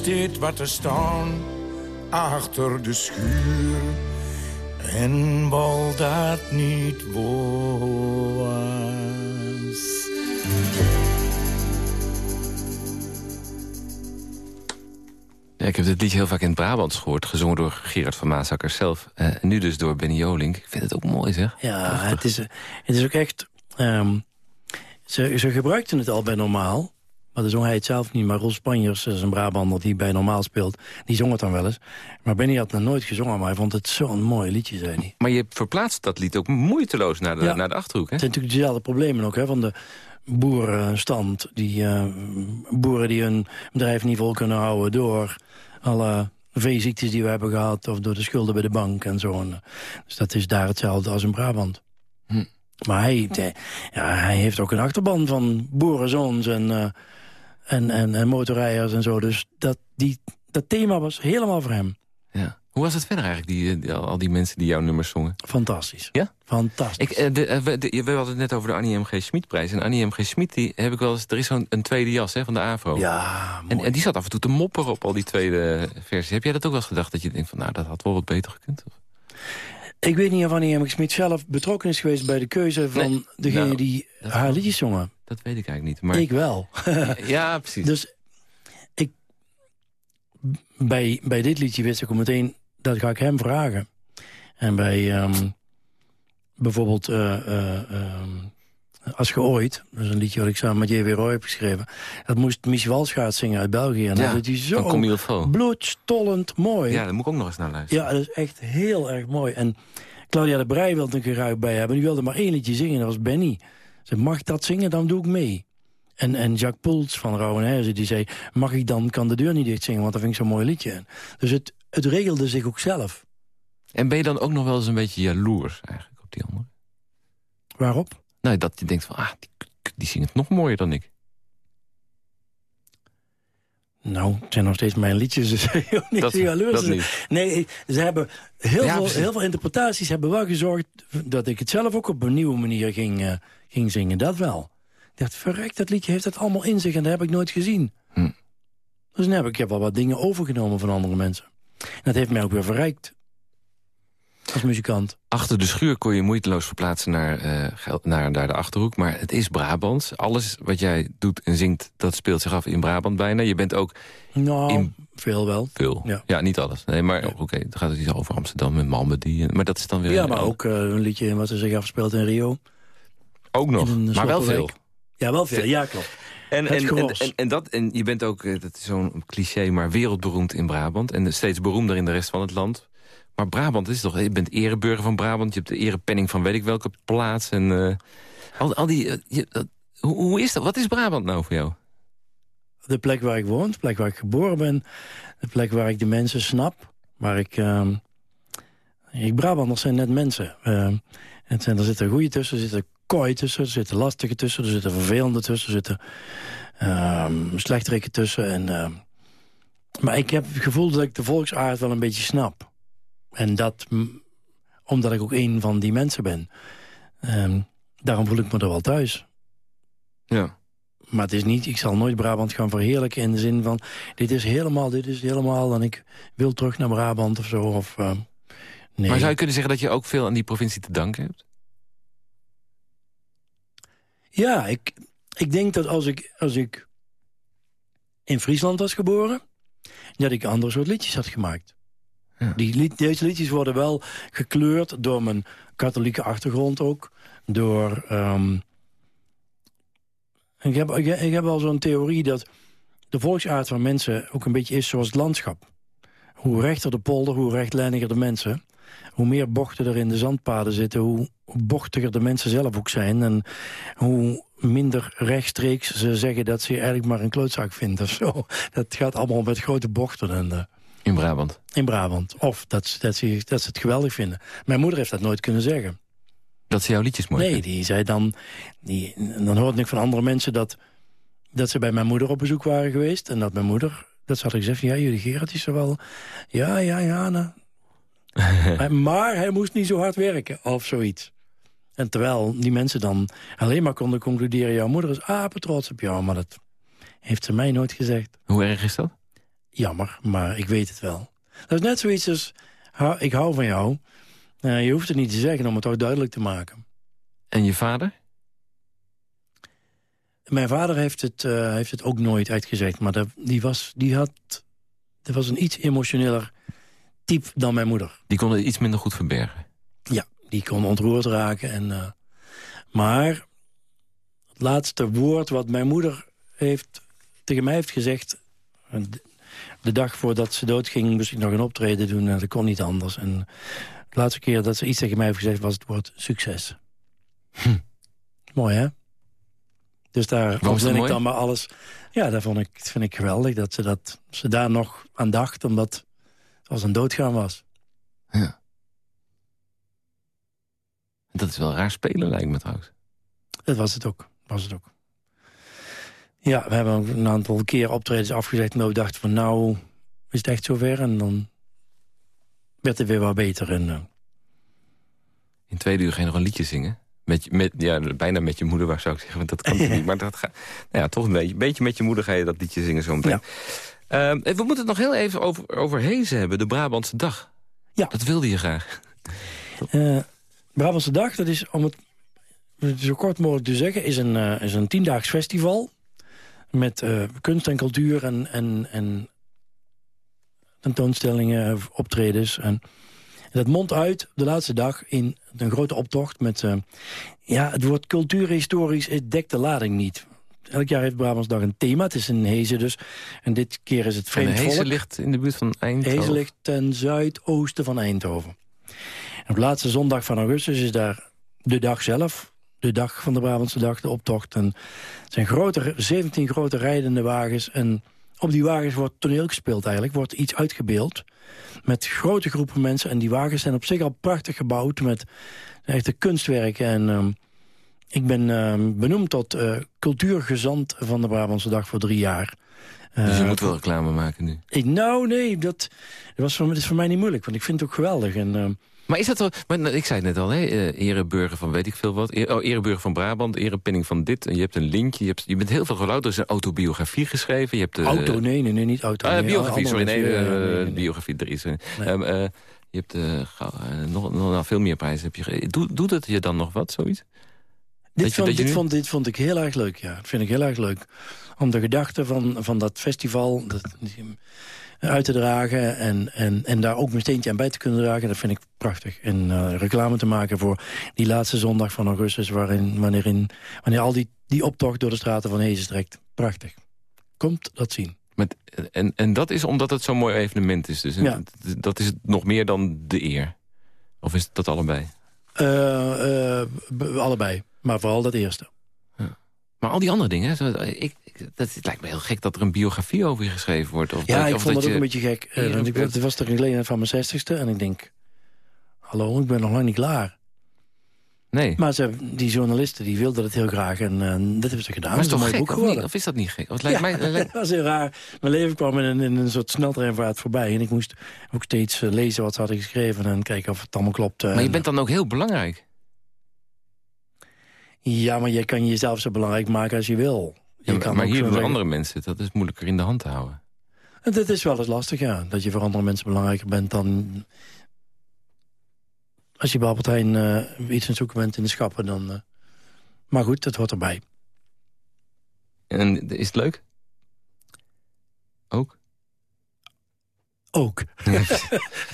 Steeds wat te staan achter de schuur. En wal dat niet was. Ja, ik heb dit liedje heel vaak in het Brabants gehoord. Gezongen door Gerard van Maasakker zelf. Uh, en nu dus door Benny Jolink. Ik vind het ook mooi, zeg. Ja, het is, het is ook echt... Um, ze, ze gebruikten het al bij Normaal. Maar dan zong hij het zelf niet. Maar Ros Spanjers, dat is een Brabander die bij Normaal speelt... die zong het dan wel eens. Maar Benny had nog nooit gezongen, maar hij vond het zo'n mooi liedje, zei hij. Maar je verplaatst dat lied ook moeiteloos naar de, naar de Achterhoek, hè? Het zijn natuurlijk dezelfde problemen ook, hè, van de boerenstand. Die uh, boeren die hun bedrijf niet vol kunnen houden door alle veeziektes die we hebben gehad... of door de schulden bij de bank en zo. Dus dat is daar hetzelfde als in Brabant. Hm. Maar hij, ja, hij heeft ook een achterban van boerenzoons en, uh, en, en, en motorrijders en zo. Dus dat, die, dat thema was helemaal voor hem. Ja. Hoe was het verder eigenlijk, die, al die mensen die jouw nummers zongen? Fantastisch. Ja? Fantastisch. Ik, uh, de, we, hadden het net over de Annie M.G. Schmid-prijs. En Annie M.G. Schmid, die heb ik wel eens... Er is zo'n een tweede jas hè, van de AVRO. Ja, en, en, die zat af en toe te mopperen op al die tweede versies. Heb jij dat ook wel eens gedacht? Dat je denkt van, nou, dat had wel wat beter gekund? Of? Ik weet niet of Annie M.G. Schmid zelf betrokken is geweest... bij de keuze van nee, degene nou, die haar liedjes zongen. Dat weet ik eigenlijk niet. Maar... Ik wel. [LAUGHS] ja, precies. Dus ik, bij, bij dit liedje wist ik al meteen dat ga ik hem vragen. En bij um, bijvoorbeeld uh, uh, um, Als je ooit, dat is een liedje wat ik samen met J.W. Roy heb geschreven... dat moest Mich Walsgaard zingen uit België. En ja, dat is zo bloedstollend mooi. Ja, daar moet ik ook nog eens naar luisteren. Ja, dat is echt heel erg mooi. En Claudia de Breij wilde een keer bij hebben. Die wilde maar één liedje zingen, dat was Benny. Ze mag ik dat zingen, dan doe ik mee. En, en Jacques Poels van Rauwenherzen, die zei... mag ik dan, kan de deur niet dicht zingen, want dat vind ik zo'n mooi liedje. Dus het, het regelde zich ook zelf. En ben je dan ook nog wel eens een beetje jaloers eigenlijk op die andere? Waarop? Nou, dat je denkt van, ah, die, die zingt nog mooier dan ik. Nou, het zijn nog steeds mijn liedjes, dus [LAUGHS] niet dat, jaloers. Dat niet. Nee, ze hebben heel, veel, heel veel interpretaties hebben wel gezorgd... dat ik het zelf ook op een nieuwe manier ging, uh, ging zingen, dat wel. Ik dacht, verrek, dat liedje heeft het allemaal in zich en dat heb ik nooit gezien. Hm. Dus dan heb ik, ik heb wel wat dingen overgenomen van andere mensen. En dat heeft mij ook weer verrijkt. Als muzikant. Achter de schuur kon je moeiteloos verplaatsen naar, uh, naar, naar de Achterhoek. Maar het is Brabant. Alles wat jij doet en zingt, dat speelt zich af in Brabant bijna. Je bent ook... Nou, in... veel wel. Veel. Ja, ja niet alles. Nee, maar oké, okay, dan gaat het iets over Amsterdam met Malmedy. Maar dat is dan weer... Ja, maar ook uh, een liedje wat er zich afspeelt in Rio. Ook nog, maar wel veel. Ja, wel veel. Ja, klopt. En, en, en, en, dat, en je bent ook, eh, dat is zo'n cliché, maar wereldberoemd in Brabant. En steeds beroemder in de rest van het land. Maar Brabant is toch, je bent ereburger van Brabant. Je hebt de erepenning van weet ik welke plaats. En uh, al, al die, uh, je, hoe, hoe, is dat? Wat is Brabant nou voor jou? De plek waar ik woon, de plek waar ik geboren ben. De plek waar ik de mensen snap. Waar ik... Uh, ik Brabanders zijn net mensen. het zijn, er zitten goede tussen, er zitten kooi tussen, er zitten lastige tussen, er zitten vervelende tussen, er zitten um, slechterikken tussen. En, uh, maar ik heb het gevoel dat ik de volksaard wel een beetje snap. En dat omdat ik ook een van die mensen ben. Um, daarom voel ik me er wel thuis. Ja. Maar het is niet, ik zal nooit Brabant gaan verheerlijken in de zin van... dit is helemaal, dit is helemaal en ik wil terug naar Brabant of zo. Of, uh, nee. Maar zou je kunnen zeggen dat je ook veel aan die provincie te danken hebt? Ja, ik, ik denk dat als ik, als ik in Friesland was geboren... dat ik een ander soort liedjes had gemaakt. Ja. Die, deze liedjes worden wel gekleurd door mijn katholieke achtergrond ook. Door... Um, ik, heb, ik, ik heb wel zo'n theorie dat de volksaard van mensen ook een beetje is zoals het landschap. Hoe rechter de polder, hoe rechtlijniger de mensen. Hoe meer bochten er in de zandpaden zitten, hoe bochtiger de mensen zelf ook zijn. En hoe minder rechtstreeks ze zeggen dat ze eigenlijk maar een klootzak vindt of [LAUGHS] zo. Dat gaat allemaal met grote bochten. En, uh, in Brabant? In Brabant. Of dat, dat, ze, dat ze het geweldig vinden. Mijn moeder heeft dat nooit kunnen zeggen. Dat ze jouw liedjes mooi Nee, die zei dan... Die, dan hoorde ik van andere mensen dat, dat ze bij mijn moeder op bezoek waren geweest. En dat mijn moeder... Dat ze had gezegd, ja, jullie Gerard is er wel... Ja, ja, ja, nou, [LAUGHS] maar hij moest niet zo hard werken, of zoiets. En terwijl die mensen dan alleen maar konden concluderen... jouw moeder is apetrots op jou, maar dat heeft ze mij nooit gezegd. Hoe erg is dat? jammer, maar ik weet het wel. Dat is net zoiets als, ik hou van jou. Uh, je hoeft het niet te zeggen om het ook duidelijk te maken. En je vader? Mijn vader heeft het, uh, heeft het ook nooit uitgezegd. Maar dat, die, was, die had... Dat was een iets emotioneler type dan mijn moeder. Die kon het iets minder goed verbergen? Ja, die kon ontroerd raken. En, uh, maar het laatste woord wat mijn moeder heeft, tegen mij heeft gezegd... de dag voordat ze doodging moest ik nog een optreden doen en dat kon niet anders. En de laatste keer dat ze iets tegen mij heeft gezegd was het woord succes. Hm. Mooi, hè? Dus daar ben ik dan maar alles... Ja, dat vond ik, vind ik geweldig dat ze, dat ze daar nog aan dacht... omdat als een doodgaan was. Ja. Dat is wel raar spelen, lijkt me trouwens. Dat was het ook. Was het ook. Ja, we hebben een aantal keer optredens afgezegd... en we dachten van nou is het echt zover. En dan werd het weer wat beter. En, uh... In tweede uur je nog een liedje zingen? Met, met, ja, bijna met je moeder, waar zou ik zeggen. Want dat kan niet. Maar dat gaat, nou ja, toch een beetje, beetje met je moeder ga je dat liedje zingen zo meteen. Ja. Uh, we moeten het nog heel even over, over Hezen hebben. De Brabantse Dag. Ja. Dat wilde je graag. Uh, Brabantse Dag, dat is om het zo kort mogelijk te zeggen... is een, uh, is een tiendaags festival met uh, kunst en cultuur en, en, en tentoonstellingen, optredens. En dat mondt uit de laatste dag in een grote optocht met... Uh, ja, het woord cultuurhistorisch het dekt de lading niet. Elk jaar heeft Brabantsdag een thema. Het is een Hezen dus. En dit keer is het vreemd En Hezen ligt in de buurt van Eindhoven? Hezen ligt ten zuidoosten van Eindhoven. En op de laatste zondag van augustus is daar de dag zelf. De dag van de Brabantse dag, de optocht. En het zijn grote, 17 grote rijdende wagens. En op die wagens wordt toneel gespeeld eigenlijk. Wordt iets uitgebeeld met grote groepen mensen. En die wagens zijn op zich al prachtig gebouwd met echte kunstwerken. En um, ik ben uh, benoemd tot uh, cultuurgezant van de Brabantse Dag voor drie jaar. Dus je uh, moet wel reclame maken nu? Ik, nou, nee, dat, dat, was voor, dat is voor mij niet moeilijk. Want ik vind het ook geweldig. En, uh, maar is dat zo? Maar, ik zei het net al, hè? Uh, ereburger van weet ik veel wat. E oh, ereburger van Brabant, erepenning van dit. En je hebt een linkje. Je, hebt, je bent heel veel geluid. Er is een autobiografie geschreven. Je hebt de, auto, nee, nee, nee, niet auto. Uh, nee, biografie, sorry. Nee, nee, biografie, er is. Um, uh, je hebt uh, nog, nog nou, veel meer prijzen. Heb je doet, doet het je dan nog wat, zoiets? Dit, vond, dit, nu... vond, dit vond ik heel erg leuk, ja. Dat vind ik heel erg leuk. Om de gedachte van, van dat festival... Dat, uit te dragen en, en, en daar ook mijn steentje aan bij te kunnen dragen. Dat vind ik prachtig. En uh, reclame te maken voor die laatste zondag van augustus... Waarin, wanneer, in, wanneer al die, die optocht door de straten van Hezen trekt. Prachtig. Komt dat zien. Met, en, en dat is omdat het zo'n mooi evenement is. Dus ja. dat is nog meer dan de eer. Of is dat allebei? Uh, uh, allebei. Maar vooral dat eerste. Ja. Maar al die andere dingen, ik, dat, het lijkt me heel gek dat er een biografie over je geschreven wordt. Of ja, dat, ik of vond dat het ook een beetje gek. Uh, want ik het was van mijn zestigste. En ik denk, hallo, ik ben nog lang niet klaar. Nee. Maar ze, die journalisten die wilden het heel graag en uh, dat hebben ze gedaan. Maar is dat toch gek, boek of, niet, of, is dat niet gek? Of lijkt ja, mij, [LAUGHS] dat was heel raar. Mijn leven kwam in een, in een soort sneltreinvaart voorbij. En ik moest ook steeds uh, lezen wat ze hadden geschreven en kijken of het allemaal klopte. Maar je bent dan ook heel belangrijk. Ja, maar je kan jezelf zo belangrijk maken als je wil. Je ja, kan maar hier voor andere mensen, dat is moeilijker in de hand te houden. Dat is wel eens lastig, ja. Dat je voor andere mensen belangrijker bent dan... Als je bij Albert Heijn uh, iets aan het zoeken bent in de schappen, dan... Uh... Maar goed, dat hoort erbij. En is het leuk? Ook? Ook. [LAUGHS]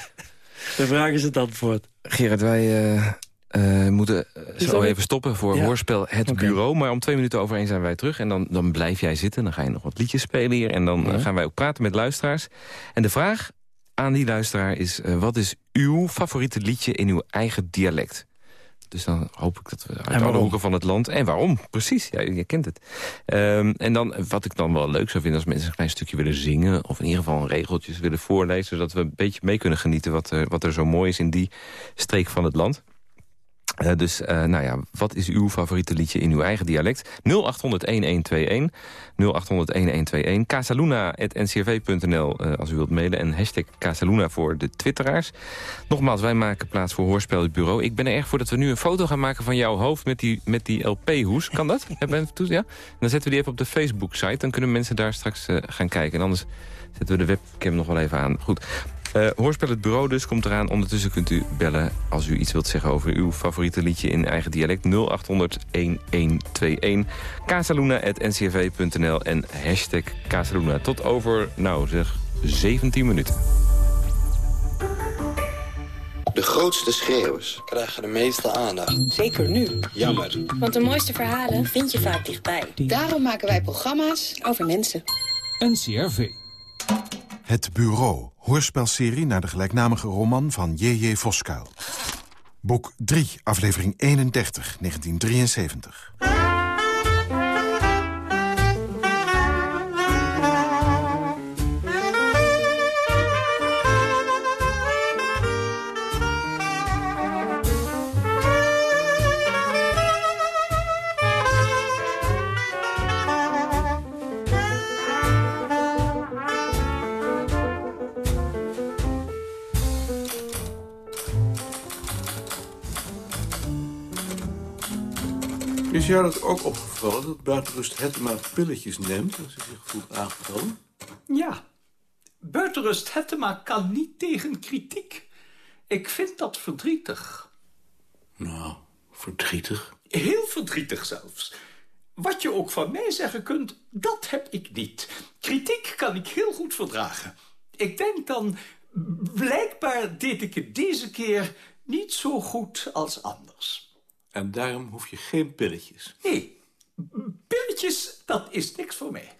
[LAUGHS] de vraag is het antwoord. Gerard, wij... Uh uh, moeten zo even stoppen voor ja. hoorspel Het okay. Bureau. Maar om twee minuten over één zijn wij terug. En dan, dan blijf jij zitten. Dan ga je nog wat liedjes spelen hier. En dan ja. gaan wij ook praten met luisteraars. En de vraag aan die luisteraar is... Uh, wat is uw favoriete liedje in uw eigen dialect? Dus dan hoop ik dat we uit alle hoeken van het land... En waarom? Precies, ja, je kent het. Um, en dan, wat ik dan wel leuk zou vinden... als mensen een klein stukje willen zingen... of in ieder geval een regeltjes willen voorlezen... zodat we een beetje mee kunnen genieten... wat er, wat er zo mooi is in die streek van het land. Uh, dus uh, nou ja, wat is uw favoriete liedje in uw eigen dialect? 0800-1121, 0800-1121, casaluna.ncrv.nl uh, als u wilt mailen... en hashtag Casaluna voor de twitteraars. Nogmaals, wij maken plaats voor Hoorspel het Bureau. Ik ben er erg voor dat we nu een foto gaan maken van jouw hoofd... met die, met die LP-hoes. Kan dat? Hebben we ja? Dan zetten we die even op de Facebook-site. Dan kunnen mensen daar straks gaan kijken. En anders zetten we de webcam nog wel even aan. Goed. Uh, Hoorspel het Bureau dus komt eraan. Ondertussen kunt u bellen als u iets wilt zeggen over uw favoriete liedje in eigen dialect. 0800-1121. Casaluna.ncv.nl en hashtag Casaluna. Tot over, nou zeg, 17 minuten. De grootste schreeuwers krijgen de meeste aandacht. Zeker nu. Jammer. Want de mooiste verhalen vind je vaak dichtbij. Daarom maken wij programma's over mensen. NCRV. Het Bureau, hoorspelserie naar de gelijknamige roman van J.J. Voskuil. Boek 3, aflevering 31, 1973. Is jou dat ook opgevallen, dat Buitenrust Hettema pilletjes neemt... als hij zich voelt aangevallen? Ja. Buitenrust Hettema kan niet tegen kritiek. Ik vind dat verdrietig. Nou, verdrietig? Heel verdrietig zelfs. Wat je ook van mij zeggen kunt, dat heb ik niet. Kritiek kan ik heel goed verdragen. Ik denk dan, blijkbaar deed ik het deze keer niet zo goed als anders. En daarom hoef je geen pilletjes. Nee, pilletjes, dat is niks voor mij.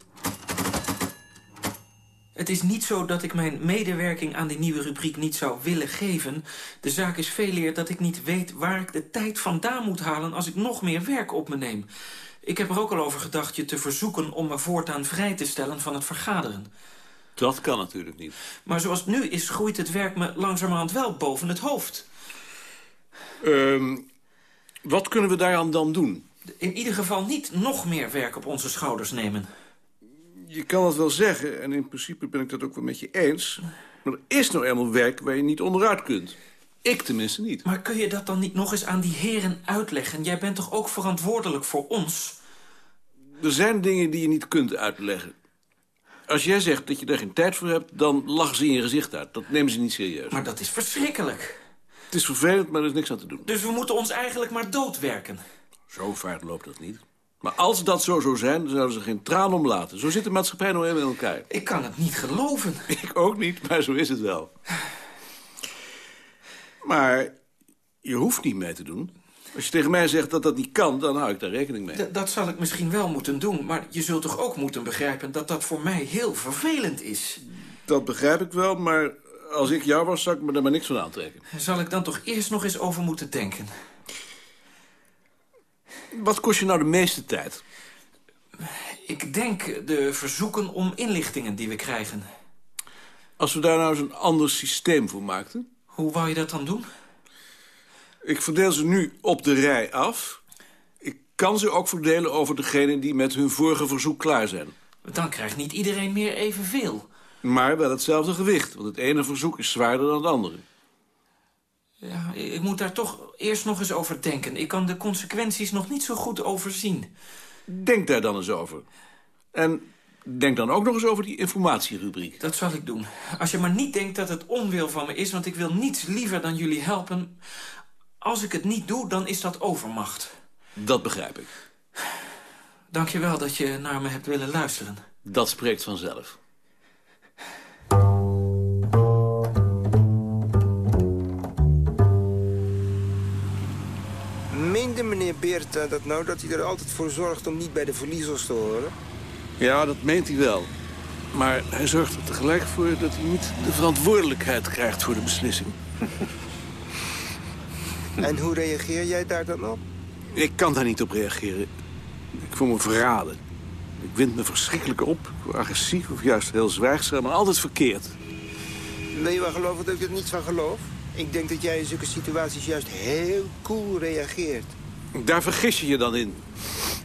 Het is niet zo dat ik mijn medewerking aan die nieuwe rubriek niet zou willen geven. De zaak is veel eer dat ik niet weet waar ik de tijd vandaan moet halen... als ik nog meer werk op me neem. Ik heb er ook al over gedacht je te verzoeken om me voortaan vrij te stellen van het vergaderen. Dat kan natuurlijk niet. Maar zoals het nu is, groeit het werk me langzamerhand wel boven het hoofd. Um, wat kunnen we daaraan dan doen? In ieder geval niet nog meer werk op onze schouders nemen. Je kan het wel zeggen, en in principe ben ik dat ook wel met je eens. Maar er is nou eenmaal werk waar je niet onderuit kunt. Ik tenminste niet. Maar kun je dat dan niet nog eens aan die heren uitleggen? Jij bent toch ook verantwoordelijk voor ons? Er zijn dingen die je niet kunt uitleggen. Als jij zegt dat je daar geen tijd voor hebt, dan lachen ze in je gezicht uit. Dat nemen ze niet serieus. Maar dat is verschrikkelijk. Het is vervelend, maar er is niks aan te doen. Dus we moeten ons eigenlijk maar doodwerken? Zo vaart loopt dat niet. Maar als dat zo zou zijn, dan zouden ze geen traan om laten. Zo zit de maatschappij nou helemaal in elkaar. Ik kan het niet geloven. [LAUGHS] Ik ook niet, maar zo is het wel. Maar je hoeft niet mee te doen. Als je tegen mij zegt dat dat niet kan, dan hou ik daar rekening mee. D dat zal ik misschien wel moeten doen, maar je zult toch ook moeten begrijpen... dat dat voor mij heel vervelend is. Dat begrijp ik wel, maar als ik jou was, zou ik me daar maar niks van aantrekken. Zal ik dan toch eerst nog eens over moeten denken? Wat kost je nou de meeste tijd? Ik denk de verzoeken om inlichtingen die we krijgen. Als we daar nou eens een ander systeem voor maakten? Hoe wou je dat dan doen? Ik verdeel ze nu op de rij af. Ik kan ze ook verdelen over degenen die met hun vorige verzoek klaar zijn. Dan krijgt niet iedereen meer evenveel. Maar wel hetzelfde gewicht, want het ene verzoek is zwaarder dan het andere. Ja, ik moet daar toch eerst nog eens over denken. Ik kan de consequenties nog niet zo goed overzien. Denk daar dan eens over. En denk dan ook nog eens over die informatierubriek. Dat zal ik doen. Als je maar niet denkt dat het onwil van me is... want ik wil niets liever dan jullie helpen. Als ik het niet doe, dan is dat overmacht. Dat begrijp ik. Dank je wel dat je naar me hebt willen luisteren. Dat spreekt vanzelf. Meende meneer Beert dat nou dat hij er altijd voor zorgt om niet bij de verliezers te horen? Ja, dat meent hij wel. Maar hij zorgt er tegelijk voor dat hij niet de verantwoordelijkheid krijgt voor de beslissing. [LAUGHS] en hoe reageer jij daar dan op? Ik kan daar niet op reageren. Ik voel me verraden. Ik wind me verschrikkelijk op. Ik word agressief of juist heel zwijgzaam, maar altijd verkeerd. Wil je wel geloven dat ik er niets van geloof? Ik denk dat jij in zulke situaties juist heel cool reageert. Daar vergis je je dan in.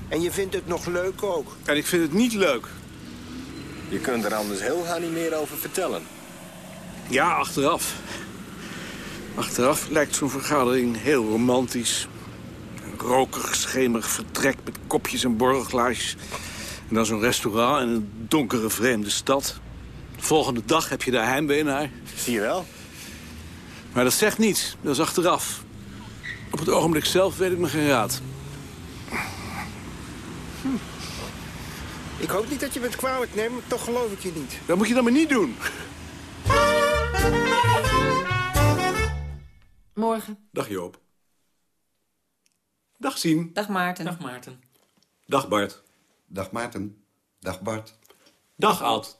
En je vindt het nog leuk ook. En ik vind het niet leuk. Je kunt er anders heel gaan niet meer over vertellen. Ja, achteraf. Achteraf lijkt zo'n vergadering heel romantisch. Een rokerig, schemerig vertrek met kopjes en borrelglaasjes. En dan zo'n restaurant in een donkere, vreemde stad. De volgende dag heb je daar heimwee naar. Zie je wel. Maar dat zegt niets. Dat is achteraf. Op het ogenblik zelf weet ik me geen raad. Ik hoop niet dat je me het kwalijk neemt, maar toch geloof ik je niet. Dat moet je dan maar niet doen. Morgen. Dag Joop. Dag Sien. Dag Maarten. Dag Maarten. Dag Bart. Dag Maarten. Dag Bart. Dag Ad.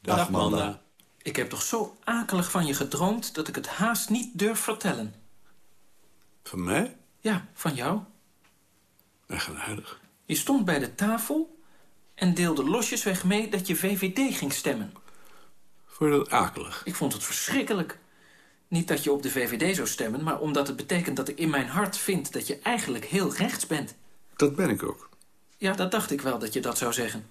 Dag, Dag Manda. Manda. Ik heb toch zo akelig van je gedroomd dat ik het haast niet durf vertellen. Van mij? Ja, van jou. Eigenaardig. Je stond bij de tafel en deelde losjesweg mee dat je VVD ging stemmen. Vond je dat akelig? Ik vond het verschrikkelijk. Niet dat je op de VVD zou stemmen, maar omdat het betekent dat ik in mijn hart vind dat je eigenlijk heel rechts bent. Dat ben ik ook. Ja, dat dacht ik wel dat je dat zou zeggen.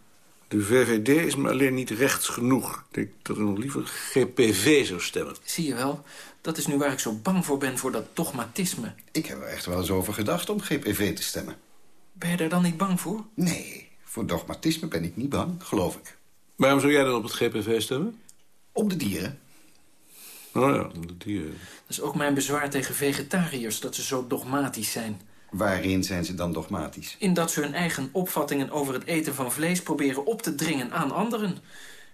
De VVD is me alleen niet rechts genoeg. Ik denk dat ik nog liever GPV zou stemmen. Zie je wel, dat is nu waar ik zo bang voor ben voor dat dogmatisme. Ik heb er echt wel eens over gedacht om GPV te stemmen. Ben je daar dan niet bang voor? Nee, voor dogmatisme ben ik niet bang, geloof ik. Waarom zou jij dan op het GPV stemmen? Om de dieren. Oh ja, om de dieren. Dat is ook mijn bezwaar tegen vegetariërs, dat ze zo dogmatisch zijn. Waarin zijn ze dan dogmatisch? In dat ze hun eigen opvattingen over het eten van vlees proberen op te dringen aan anderen.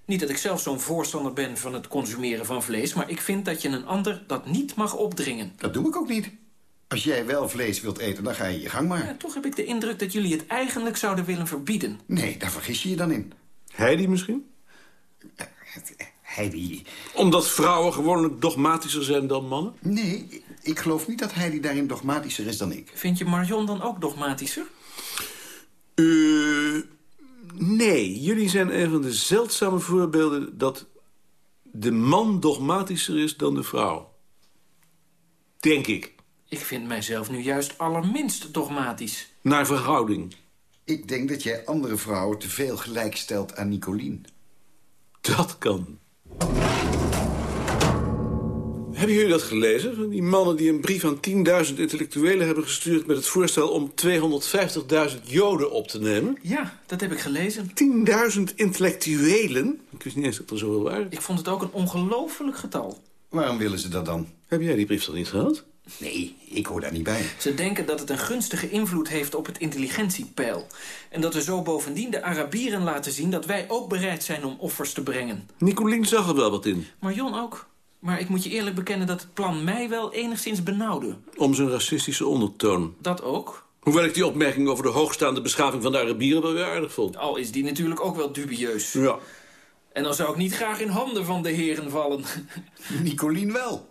Niet dat ik zelf zo'n voorstander ben van het consumeren van vlees... maar ik vind dat je een ander dat niet mag opdringen. Dat doe ik ook niet. Als jij wel vlees wilt eten, dan ga je je gang maar. Ja, toch heb ik de indruk dat jullie het eigenlijk zouden willen verbieden. Nee, daar vergis je je dan in. Heidi misschien? Heidi... Omdat vrouwen gewoonlijk dogmatischer zijn dan mannen? Nee, ik geloof niet dat Heidi daarin dogmatischer is dan ik. Vind je Marion dan ook dogmatischer? Uh, nee, jullie zijn een van de zeldzame voorbeelden... dat de man dogmatischer is dan de vrouw. Denk ik. Ik vind mijzelf nu juist allerminst dogmatisch. Naar verhouding. Ik denk dat jij andere vrouwen te veel gelijk stelt aan Nicolien. Dat kan. Hebben jullie dat gelezen? Van die mannen die een brief aan 10.000 intellectuelen hebben gestuurd... met het voorstel om 250.000 joden op te nemen? Ja, dat heb ik gelezen. 10.000 intellectuelen? Ik wist niet eens dat er zoveel waren. Ik vond het ook een ongelooflijk getal. Waarom willen ze dat dan? Heb jij die brief dan niet gehad? Nee, ik hoor daar niet bij. Ze denken dat het een gunstige invloed heeft op het intelligentiepeil. En dat we zo bovendien de Arabieren laten zien... dat wij ook bereid zijn om offers te brengen. Nicolien zag er wel wat in. Marion ook. Maar ik moet je eerlijk bekennen dat het plan mij wel enigszins benauwde. Om zijn racistische ondertoon. Dat ook. Hoewel ik die opmerking over de hoogstaande beschaving van de Arabieren wel weer aardig vond. Al is die natuurlijk ook wel dubieus. Ja. En dan zou ik niet graag in handen van de heren vallen. Nicolien wel.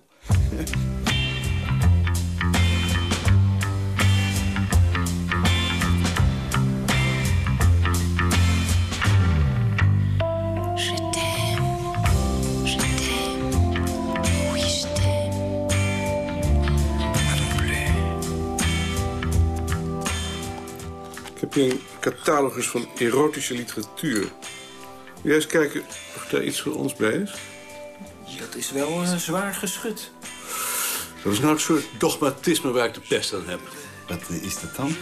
Heb een catalogus van erotische literatuur. Wil jij eens kijken of daar iets voor ons bij is? Dat is wel uh, zwaar geschud. Dat is nou het soort dogmatisme waar ik de pest aan heb. Wat is dat dan?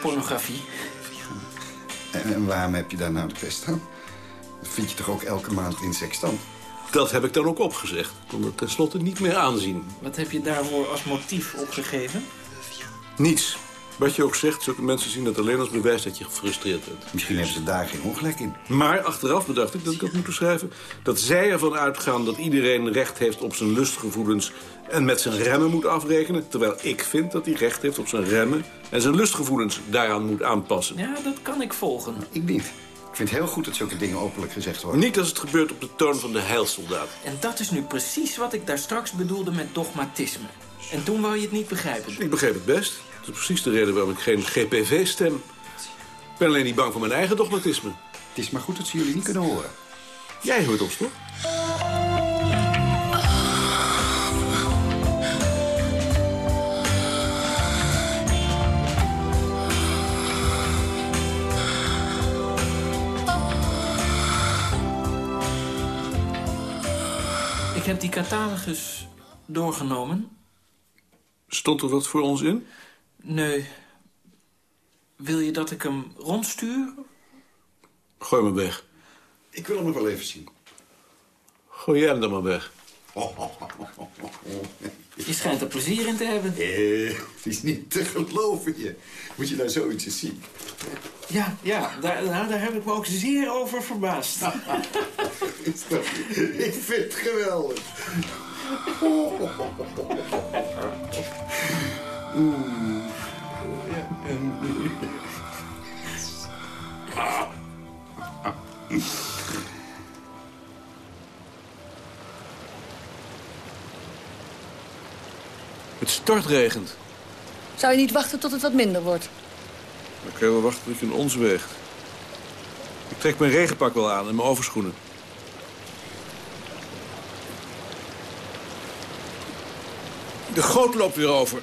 Pornografie. En, en waarom heb je daar nou de pest aan? Dat vind je toch ook elke maand in sextant? Dat heb ik dan ook opgezegd. Ik kon het tenslotte niet meer aanzien. Wat heb je daarvoor als motief opgegeven? Niets. Wat je ook zegt, zulke mensen zien dat alleen als bewijs dat je gefrustreerd bent. Misschien hebben ze daar geen ongelijk in. Maar achteraf bedacht ik dat ik had moeten schrijven... dat zij ervan uitgaan dat iedereen recht heeft op zijn lustgevoelens... en met zijn remmen moet afrekenen. Terwijl ik vind dat hij recht heeft op zijn remmen... en zijn lustgevoelens daaraan moet aanpassen. Ja, dat kan ik volgen. Ik niet. Ik vind het heel goed dat zulke dingen openlijk gezegd worden. Niet als het gebeurt op de toon van de heilsoldaat. En dat is nu precies wat ik daar straks bedoelde met dogmatisme. En toen wou je het niet begrijpen. Ik begreep het best. Dat is precies de reden waarom ik geen GPV stem. Ik ben alleen niet bang voor mijn eigen dogmatisme. Het is maar goed dat ze jullie niet kunnen horen. Jij hoort ons, toch? Ik heb die catalogus doorgenomen. Stond er wat voor ons in? Nee. Wil je dat ik hem rondstuur? Gooi me weg. Ik wil hem nog wel even zien. Gooi jij hem dan maar weg. [LAUGHS] Je schijnt er plezier in te hebben. Eh, het is niet te geloven je. Moet je nou zoiets eens zien. Ja, ja daar, daar, daar heb ik me ook zeer over verbaasd. [LAUGHS] ik vind het geweldig. [LAUGHS] Oeh. [LAUGHS] Het stortregent. Zou je niet wachten tot het wat minder wordt? Dan kun je wel wachten tot je een ons weegt. Ik trek mijn regenpak wel aan en mijn overschoenen. De goot loopt weer over.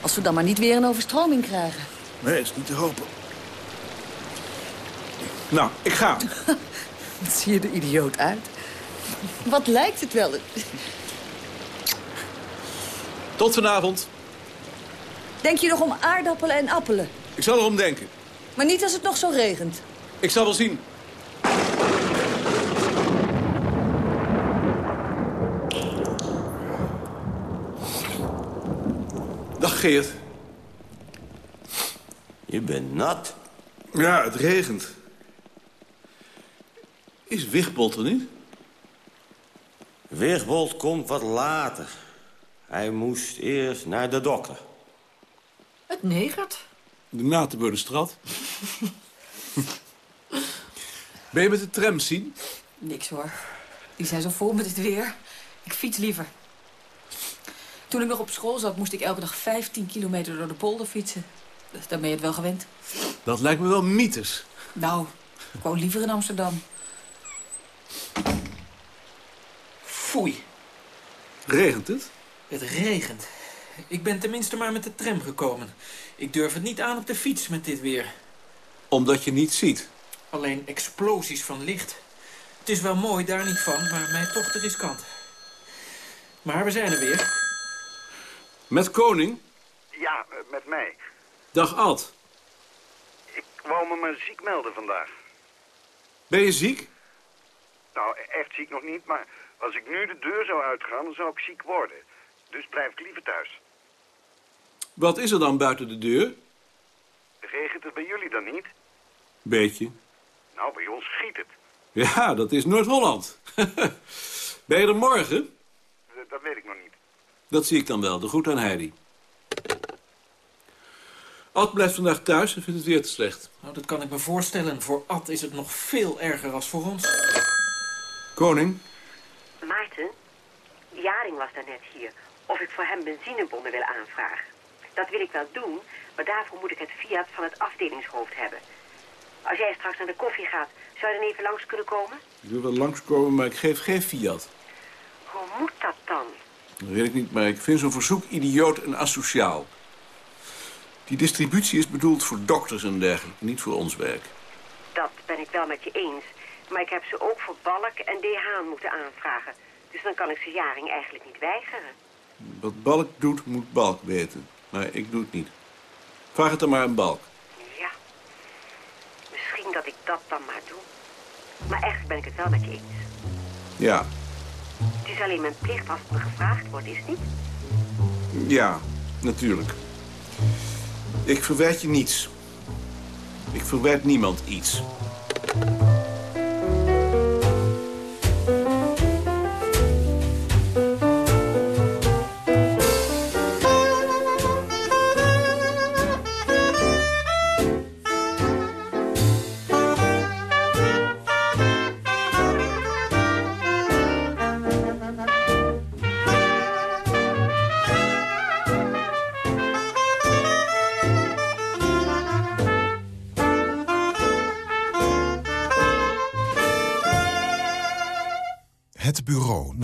Als we dan maar niet weer een overstroming krijgen. Nee, is niet te hopen. Nou, ik ga. [LAUGHS] Wat zie je er idioot uit. Wat lijkt het wel? Tot vanavond. Denk je nog om aardappelen en appelen? Ik zal erom denken. Maar niet als het nog zo regent. Ik zal wel zien. Geert. Je bent nat. Ja, het regent. Is Wigbold er niet? Wigbold komt wat later. Hij moest eerst naar de dokter. Het negert. De Natenbeurdenstraat. ben je met de tram zien? Niks hoor. Die zijn zo vol met het weer. Ik fiets liever. Toen ik nog op school zat, moest ik elke dag 15 kilometer door de polder fietsen. Dus dan ben je het wel gewend. Dat lijkt me wel mythes. Nou, ik woon liever in Amsterdam. Foei. Regent het? Het regent. Ik ben tenminste maar met de tram gekomen. Ik durf het niet aan op de fiets met dit weer. Omdat je niet ziet. Alleen explosies van licht. Het is wel mooi, daar niet van, maar mij toch te riskant. Maar we zijn er weer. Met koning? Ja, eh, met mij. Dag Ad. Ik wou me maar ziek melden vandaag. Ben je ziek? Nou, echt ziek nog niet, maar als ik nu de deur zou uitgaan, dan zou ik ziek worden. Dus blijf ik liever thuis. Wat is er dan buiten de deur? Regent het bij jullie dan niet? Beetje. Nou, bij ons giet het. Ja, dat is Noord-Holland. [LAUGHS] ben je er morgen? Dat, dat weet ik nog niet. Dat zie ik dan wel. De groet aan Heidi. Ad blijft vandaag thuis en vindt het weer te slecht. Nou, dat kan ik me voorstellen. Voor Ad is het nog veel erger als voor ons. Koning? Maarten, Jaring was daarnet hier. Of ik voor hem benzinebonnen wil aanvragen. Dat wil ik wel doen, maar daarvoor moet ik het fiat van het afdelingshoofd hebben. Als jij straks naar de koffie gaat, zou je dan even langs kunnen komen? Ik wil wel langskomen, maar ik geef geen fiat. Hoe moet dat dan? Dat weet ik niet, maar ik vind zo'n verzoek idioot en asociaal. Die distributie is bedoeld voor dokters en dergelijke, niet voor ons werk. Dat ben ik wel met je eens. Maar ik heb ze ook voor Balk en DH moeten aanvragen. Dus dan kan ik ze Jaring eigenlijk niet weigeren. Wat Balk doet, moet Balk weten. Maar ik doe het niet. Vraag het dan maar aan Balk. Ja. Misschien dat ik dat dan maar doe. Maar echt ben ik het wel met je eens. Ja, Het is alleen mijn plicht als het me gevraagd wordt, is niet? ja, natuurlijk. Ik verwijt je niets. Ik verwijt niemand iets.